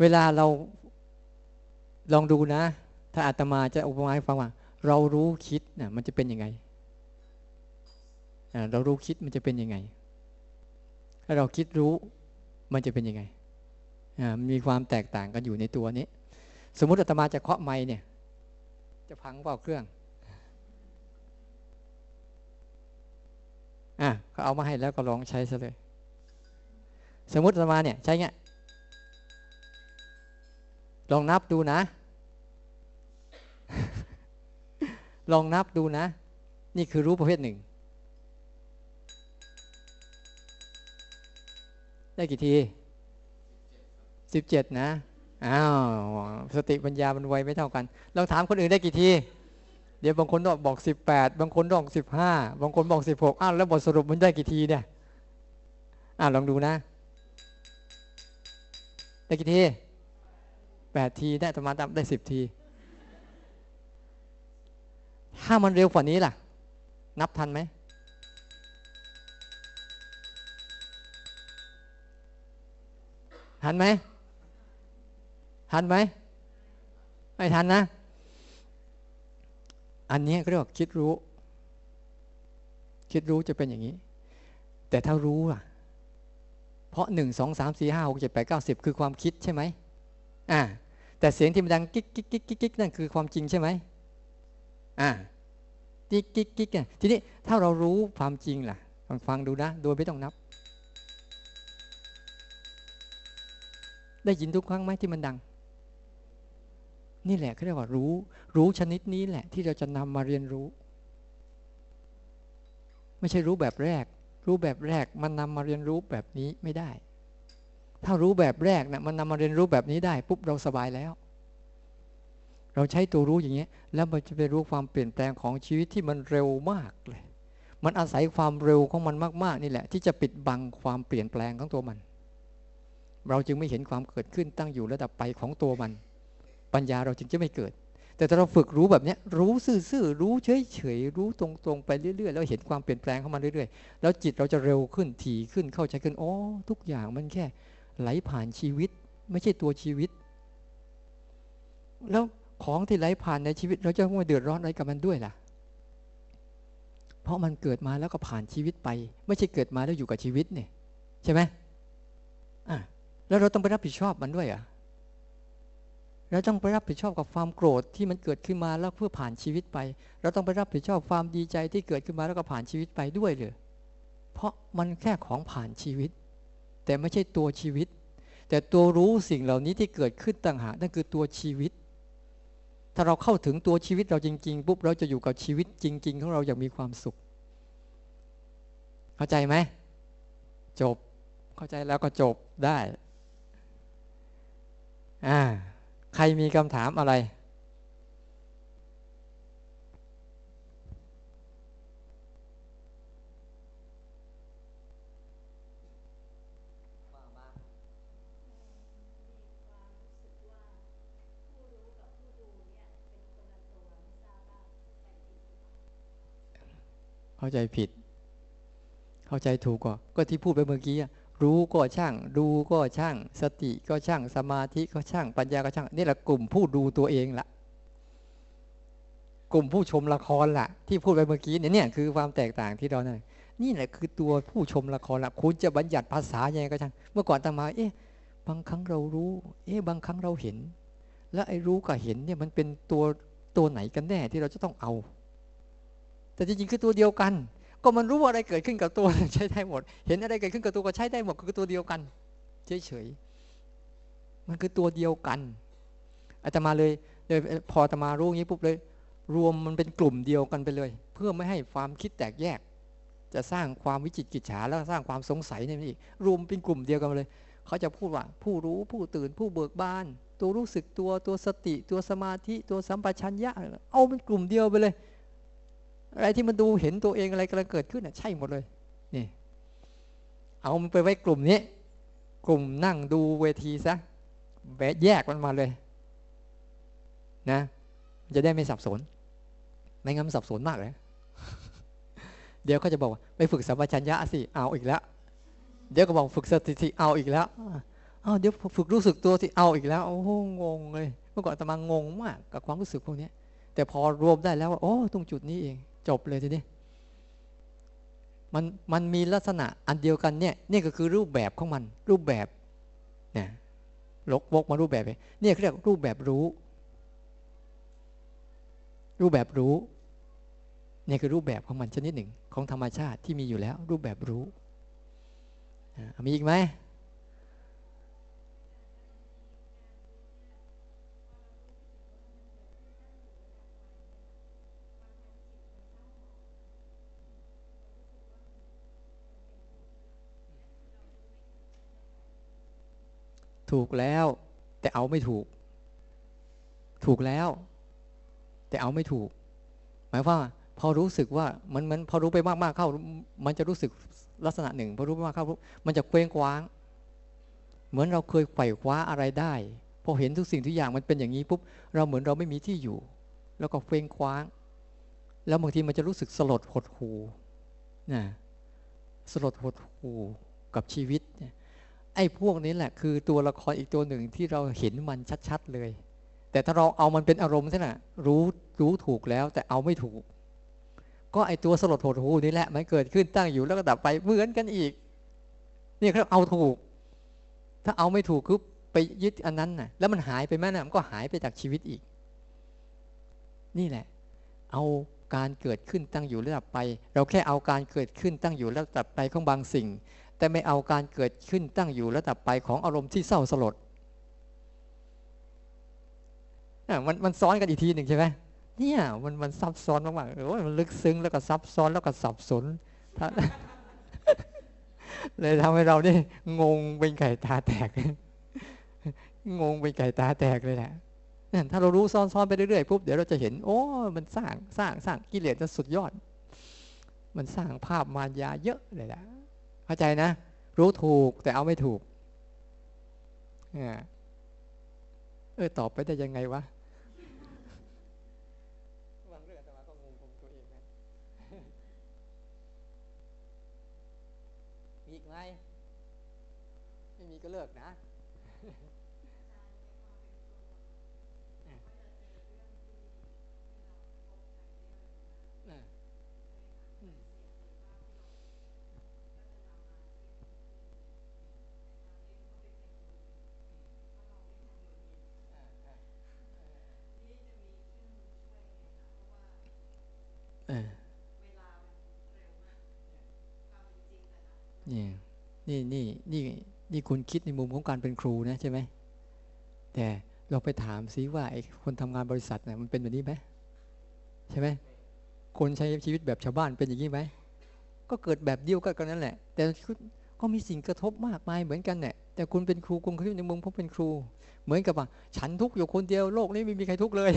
เวลาเราลองดูนะ ถ้าอาตมาจะอุปมาให้ฟังว่า เรารู้คิดนะมันจะเป็นยังไงเรารู้คิดมันจะเป็นยังไง ถ้าเราคิดรู้มันจะเป็นยังไงมีความแตกต่างกันอยู่ในตัวนี้ สมมติอาตมาจะเคาะไม้เนี่ย จะพังเปล่าเครื่องอะเขาเอามาให้แล้วก็ลองใช้ซะเลย สมมติสมาเนี่ย ใช้เงี้ยลองนับดูนะ ลองนับดูนะ นี่คือรู้ประเภทหนึ่ง ได้กี่ทีสิบเจ็ดนะอ้าวสติปัญญามันไวไม่เท่ากันลองถามคนอื่นได้กี่ที เดี๋ยวบางคนบอกสิบแปดบางคนบอกสิบห้าบางคนบอกสิบหกอ้าวแล้วบทสรุปมันได้กี่ทีเนี่ยอ่าวลองดูนะ ได้กี่ทีแปดทีได้ประมาณได้สิบที ถ้ามันเร็วกว่านี้ล่ะ นับทันไหม ทันไหมทันไหมไม่ทันนะ อันนี้เรียกว่าคิดรู้ คิดรู้จะเป็นอย่างนี้ แต่ถ้ารู้อะ เพราะหนึ่งสองสามสี่ห้าหกเจ็ดแปดเก้าสิบคือความคิดใช่ไหมอ่า แต่เสียงที่มันดังกิ๊กกิ๊กกิ๊กกิ๊กนั่นคือความจริงใช่ไหมอ่ากิ๊กกิ๊กกิ๊กเนี่ยทีนี้ถ้าเรารู้ความจริงล่ะฟังฟังดูนะ โดยไม่ต้องนับ ได้ยินทุกครั้งไหมที่มันดัง นี่แหละเขาเรียกว่ารู้ รู้ชนิดนี้แหละ ที่เราจะนำมาเรียนรู้ ไม่ใช่รู้แบบแรก รู้แบบแรกมันนำมาเรียนรู้แบบนี้ไม่ได้ ถ้ารู้แบบแรกนะมันนำมาเรียนรู้แบบนี้ได้ปุ๊บเราสบายแล้ว เราใช้ตัวรู้อย่างเงี้ย แล้วมันจะไปรู้ความเปลี่ยนแปลงของชีวิตที่มันเร็วมากเลย มันอาศัยความเร็วของมันมากๆนี่แหละ ที่จะปิดบังความเปลี่ยนแปลงของตัวมัน เราจึงไม่เห็นความเกิดขึ้นตั้งอยู่ระดับไปของตัวมัน ปัญญาเราจึงจะไม่เกิด แต่ถ้าเราฝึกรู้แบบนี้รู้ซื่อๆรู้เฉยๆรู้ตรงๆไปเรื่อยๆแล้วเห็นความเปลี่ยนแปลงเข้ามาเรื่อยๆ แล้วจิตเราจะเร็วขึ้นถี่ขึ้นเข้าใจขึ้นอ๋อทุกอย่างมันแค่ไหลผ่านชีวิต ไม่ใช่ตัวชีวิต แล้วของที่ไหลผ่านในชีวิต เราจะไม่เดือดร้อนอะไรกับมันด้วยล่ะ เพราะมันเกิดมาแล้วก็ผ่านชีวิตไป ไม่ใช่เกิดมาแล้วอยู่กับชีวิตเนี่ยใช่ไหมอะ แล้วเราต้องไปรับผิดชอบมันด้วยอะเราต้องไปรับผิดชอบกับความโกรธที่มันเกิดขึ้นมาแล้วเพื่อผ่านชีวิตไป เราต้องไปรับผิดชอบความดีใจที่เกิดขึ้นมาแล้วก็ผ่านชีวิตไปด้วยเลยเพราะมันแค่ของผ่านชีวิต แต่ไม่ใช่ตัวชีวิต แต่ตัวรู้สิ่งเหล่านี้ที่เกิดขึ้นต่างหากนั่นคือตัวชีวิต ถ้าเราเข้าถึงตัวชีวิตเราจริงๆปุ๊บเราจะอยู่กับชีวิตจริง ๆ ของเราอย่างมีความสุข เข้าใจไหมจบ เข้าใจแล้วก็จบได้ อ่า ใครมีคำถามอะไร เข้าใจผิด เข้าใจถูกกว่า ก็ที่พูดไปเมื่อกี้อะ รู้ก็ช่าง ดูก็ช่าง สติก็ช่าง สมาธิก็ช่าง ปัญญาก็ช่าง นี่แหละกลุ่มผู้ดูตัวเองละกลุ่มผู้ชมละครละที่พูดไปเมื่อกี้เนี่ยเนี่ยคือความแตกต่างที่เราเนี่ยนี่แหละคือตัวผู้ชมละครละคุณจะบัญญัติภาษายังไงก็ช่าง เมื่อก่อนตมา เอ๊ะ บางครั้งเรารู้ เอ๊ะ บางครั้งเราเห็น แล้วไอ้รู้กับเห็นเนี่ยมันเป็นตัวตัวไหนกันแน่ที่เราจะต้องเอา แต่จริงๆคือตัวเดียวกัน ก็มันรู้ว่าอะไรเกิดขึ้นกับตัวใช้ได้หมด เห็นอะไรเกิดขึ้นกับตัวก็ใช้ได้หมดคือตัวเดียวกันเฉยๆมันคือตัวเดียวกันอาตมาเลยเลยพออาตมารู้งี้ปุ๊บเลย รวมมันเป็นกลุ่มเดียวกันไปเลย เพื่อไม่ให้ความคิดแตกแยก จะสร้างความวิจิตกิจฉาแล้วสร้างความสงสัยในนี้รวมเป็นกลุ่มเดียวกันเลย เขาจะพูดว่าผู้รู้ผู้ตื่นผู้เบิกบาน ตัวรู้สึกตัวตัวสติ ตัวสมาธิตัวสัมปชัญญะเอาเป็นกลุ่มเดียวไปเลย อะไรที่มันดูเห็นตัวเองอะไรกำลังเกิดขึ้นอะใช่หมดเลย นี่ เอามันไปไว้กลุ่มนี้ กลุ่มนั่งดูเวทีซะแบแยกมันมาเลย นะ จะได้ไม่สับสน ไม่งั้นสับสนมากเลย เดี๋ยวเขาจะบอกว่าไปฝึกสัมปชัญญะสิ เอาอีกแล้ว เดี๋ยวก็บอกฝึกสติเอาอีกแล้วเอาเดี๋ยวฝึกรู้สึกตัวที่เอาอีกแล้ว โอ้โหงงเลย เมื่อก่อนตมางงมากกับความรู้สึกพวกนี้แต่พอรวมได้แล้วว่าโอ้ตรงจุดนี้เอง จบเลยทีนี้มันมันมีลักษณะอันเดียวกันเนี่ยนี่ก็คือรูปแบบของมันรูปแบบเนี่ยลกวกมารูปแบบเนี่ยเรียกรูปแบบรู้ รูปแบบรู้เนี่ยคือรูปแบบของมันชนิดหนึ่ง ของธรรมชาติที่มีอยู่แล้ว รูปแบบรู้มีอีกไหม ถูกแล้ว แต่เอาไม่ถูก ถูกแล้ว แต่เอาไม่ถูก หมายว่า พอรู้สึกว่ามันมันพอรู้ไปมากๆเข้า มันจะรู้สึกลักษณะหนึ่งพอรู้ไปมากเข้า มันจะเคว้งคว้าง เหมือนเราเคยไขว่คว้าอะไรได้ พอเห็นทุกสิ่งทุกอย่างมันเป็นอย่างนี้ปุ๊บเราเหมือนเราไม่มีที่อยู่ แล้วก็เคว้งคว้าง แล้วบางทีมันจะรู้สึกสลดหดหูนะสลดหดหูกับชีวิตเนี่ย ไอ้พวกนี้แหละ คือตัวละครอีกตัวหนึ่งที่เราเห็นมันชัดๆเลย แต่ถ้าเราเอามันเป็นอารมณ์ใช่ไหมรู้รู้ถูกแล้วแต่เอาไม่ถูก ก็ไอ้ตัวสลดโหดหูนี่แหละมันเกิดขึ้นตั้งอยู่แล้วก็ดับไปเหมือนกันอีกนี่เขาเอาถูก ถ้าเอาไม่ถูกคือไปยึดอันนั้นน่ะ แล้วมันหายไปแม่น่ะมันก็หายไปจากชีวิตอีก นี่แหละ เอาการเกิดขึ้นตั้งอยู่แล้วดับไป เราแค่เอาการเกิดขึ้นตั้งอยู่แล้วดับไปของบางสิ่ง แต่ไม่เอาการเกิดขึ้นตั้งอยู่ระดับไปของอารมณ์ที่เศร้าสลดมันมันซ้อนกันอีกทีหนึ่งใช่ไหมเนี่ยมันมันซับซ้อนมากๆโอ้ยมันลึกซึ้งแล้วก็ซับซ้อนแล้วก็สับสนเลยทำให้เรานี่งงเป็นไก่ตาแตก งงเป็นไก่ตาแตกเลยแหละถ้าเรารู้ซ้อนๆไปเรื่อยๆปุ๊บเดี๋ยวเราจะเห็น โอ้มันสร้างสร้างสร้างกิเลสจะสุดยอด มันสร้างภาพมารยาเยอะเลยแหละ เข้าใจนะ รู้ถูกแต่เอาไม่ถูกเออตอบไปได้ยังไงวะวางเรื่องอาตมาก็งงงตัวเองนะมีอีกไหมไม่มีก็เลิกนะ นี่นี่นี่นี่นี่คุณคิดในมุมของการเป็นครูนะใช่ไหมแต่เราไปถามซิว่าไอ้คนทำงานบริษัทเนี่ยมันเป็นแบบนี้ไหมใช่ไหมคนใช้ชีวิตแบบชาวบ้านเป็นอย่างนี้ไหมก็เกิดแบบเดียวกันนั่นแหละ แต่ก็มีสิ่งกระทบมากมายเหมือนกันเนี่ยแต่คุณเป็นครูคุณคิดในมุมผมเป็นครู เหมือนกับว่า ฉันทุกข์อยู่คนเดียวโลกนี้ไม่มีใครทุกข์เลย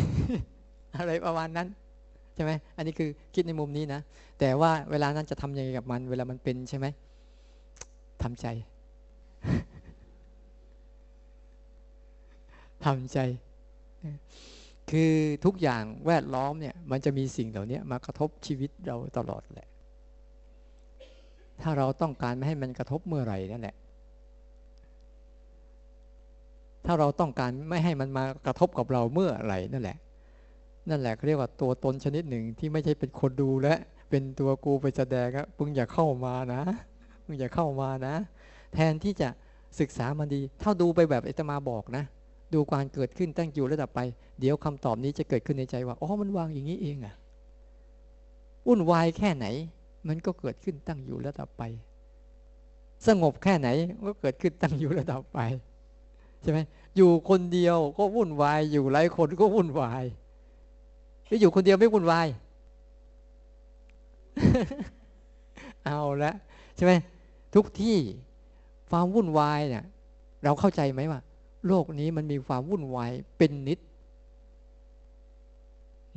อะไรประมาณนั้นใช่ไหมอันนี้คือคิดในมุมนี้นะแต่ว่าเวลานั้นจะทำยังไงกับมัน เวลามันเป็นใช่ไหม ทำใจทำใจ คือทุกอย่างแวดล้อมเนี่ยมันจะมีสิ่งเหล่านี้มากระทบชีวิตเราตลอดแหละ ถ้าเราต้องการไม่ให้มันกระทบเมื่อไหร่นั่นแหละ ถ้าเราต้องการไม่ให้มันมากระทบกับเราเมื่อไหร่นั่นแหละ นั่นแหละเขาเรียกว่าตัวตนชนิดหนึ่งที่ไม่ใช่เป็นคนดูและ เป็นตัวกูไปแสดงครับมึงอย่าเข้ามานะ มึงอย่าเข้ามานะ แทนที่จะศึกษามันดี ถ้าดูไปแบบไอตมาบอกนะ ดูการเกิดขึ้นตั้งอยู่ระดับไป เดี๋ยวคำตอบนี้จะเกิดขึ้นในใจว่า อ๋อ มันวางอย่างนี้เองอะวุ่นวายแค่ไหน มันก็เกิดขึ้นตั้งอยู่ระดับไป สงบแค่ไหนก็เกิดขึ้นตั้งอยู่ระดับไป ใช่ไหมอยู่คนเดียวก็วุ่นวาย อยู่หลายคนก็วุ่นวายหรืออยู่คนเดียวไม่วุ่นวาย เอาละใช่ไหม ทุกที่ความวุ่นวายเนี่ยเราเข้าใจไหมว่า โลกนี้มันมีความวุ่นวายเป็นนิด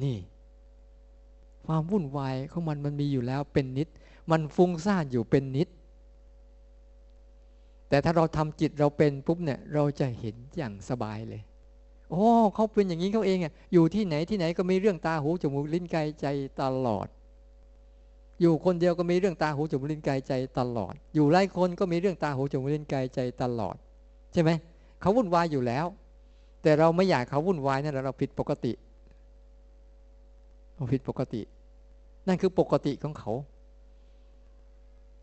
นี่ ความวุ่นวายของมันมันมีอยู่แล้วเป็นนิด มันฟุ้งซ่านอยู่เป็นนิด แต่ถ้าเราทำจิตเราเป็นปุ๊บเนี่ยเราจะเห็นอย่างสบายเลยโอ้เขาเป็นอย่างนี้เขาเองอะอยู่ที่ไหนที่ไหนก็มีเรื่องตาหูจมูกลิ้นกายใจตลอด อยู่คนเดียวก็มีเรื่องตาหูจมูกลิ้นกายใจตลอด อยู่หลายคนก็มีเรื่องตาหูจมูกลิ้นกายใจตลอด ใช่ไหมเขาวุ่นวายอยู่แล้ว แต่เราไม่อยากเขาวุ่นวายนั่นเราผิดปกติเราผิดปกติ นั่นคือปกติของเขา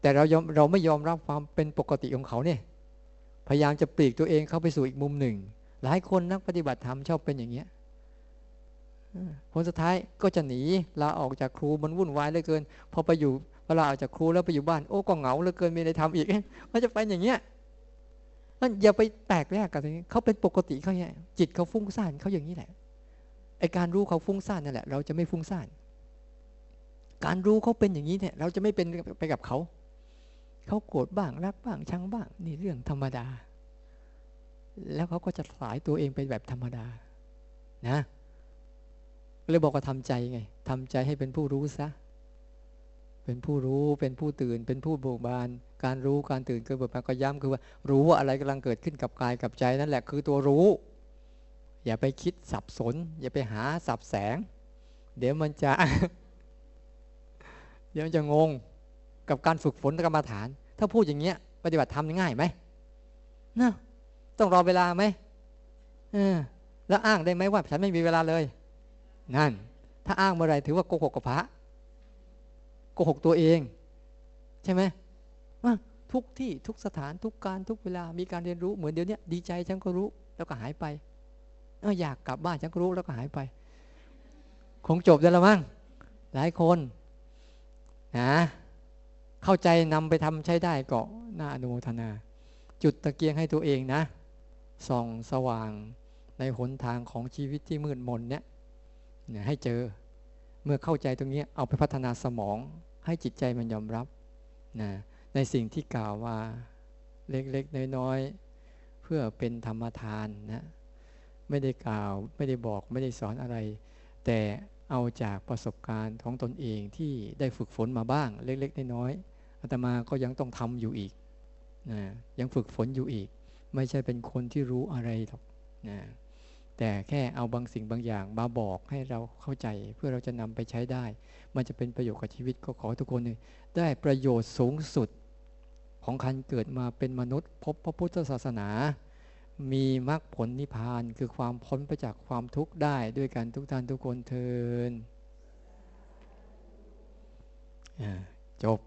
แต่เรายอมเราไม่ยอมรับความเป็นปกติของเขาเนี่ย พยายามจะปลีกตัวเองเข้าไปสู่อีกมุมหนึ่ง หลายคนนักปฏิบัติธรรมชอบเป็นอย่างเงี้ย ผลสุดท้ายก็จะหนีลาออกจากครูมันวุ่นวายเหลือเกิน พอไปอยู่เวลาออกจากครูแล้วไปอยู่บ้านโอ้ก็เหงาเหลือเกินมีอะไรทำอีกมันจะเป็นอย่างเงี้ยนั่นอย่าไปแตกแยกกันตรงนี้เขาเป็นปกติเขาเนี่ยจิตเขาฟุ้งซ่านเขาอย่างนี้แหละไอการรู้เขาฟุ้งซ่านนั่นแหละ เราจะไม่ฟุ้งซ่านการรู้เขาเป็นอย่างนี้เนี่ย เราจะไม่เป็นไปกับเขาเขาโกรธบ้างรักบ้างชังบ้างนี่เรื่องธรรมดา แล้วเขาก็จะสลายตัวเองเป็นแบบธรรมดา นะ เลยบอกว่าทำใจไงทำใจให้เป็นผู้รู้ซะ เป็นผู้รู้ เป็นผู้ตื่น เป็นผู้โบกบาน การรู้ การตื่นเกิดเบิกบานก็ย้ำคือว่า รู้ว่าอะไรกำลังเกิดขึ้นกับกายกับใจนั่นแหละคือตัวรู้ อย่าไปคิดสับสน อย่าไปหาสับแสง เดี๋ยวมันจะ เดี๋ยวมันจะงงกับการฝึกฝนกรรมฐาน ถ้าพูดอย่างเงี้ย ปฏิบัติทำง่ายไหมนะต้องรอเวลาไหม เออ แล้วอ้างได้ไหมว่าฉันไม่มีเวลาเลย นั่น ถ้าอ้างเมื่อไรถือว่าโกหกกับพระโกหกตัวเอง ใช่ไหมว่าทุกที่ทุกสถานทุกการทุกเวลามีการเรียนรู้เหมือนเดี๋ยวนี้ดีใจฉันก็รู้แล้วก็หายไปอยากกลับบ้านฉันก็รู้แล้วก็หายไป คงจบได้แล้วมั้งหลายคนนะเข้าใจนำไปทำใช้ได้ก็น่าอนุโมทนา จุดตะเกียงให้ตัวเองนะส่องสว่างในหนทางของชีวิตที่มืดมนเนี่ย ให้เจอเมื่อเข้าใจตรงนี้เอาไปพัฒนาสมอง ให้จิตใจมันยอมรับนะในสิ่งที่กล่าวว่าเล็กๆน้อยๆเพื่อเป็นธรรมทานนะไม่ได้กล่าวไม่ได้บอกไม่ได้สอนอะไร แต่เอาจากประสบการณ์ของตนเองที่ได้ฝึกฝนมาบ้าง เล็กๆน้อยๆอาตมาก็ยังต้องทำอยู่อีกนะยังฝึกฝนอยู่อีก ไม่ใช่เป็นคนที่รู้อะไรหรอกนะ แต่แค่เอาบางสิ่งบางอย่างมาบอกให้เราเข้าใจเพื่อเราจะนำไปใช้ได้ มันจะเป็นประโยชน์กับชีวิตก็ขอทุกคนได้ประโยชน์สูงสุดของการเกิดมาเป็นมนุษย์ พบพระพุทธศาสนา มีมรรคผลนิพพานคือความพ้นไปจากความทุกข์ได้ด้วยกันทุกท่านทุกคนเทินจบ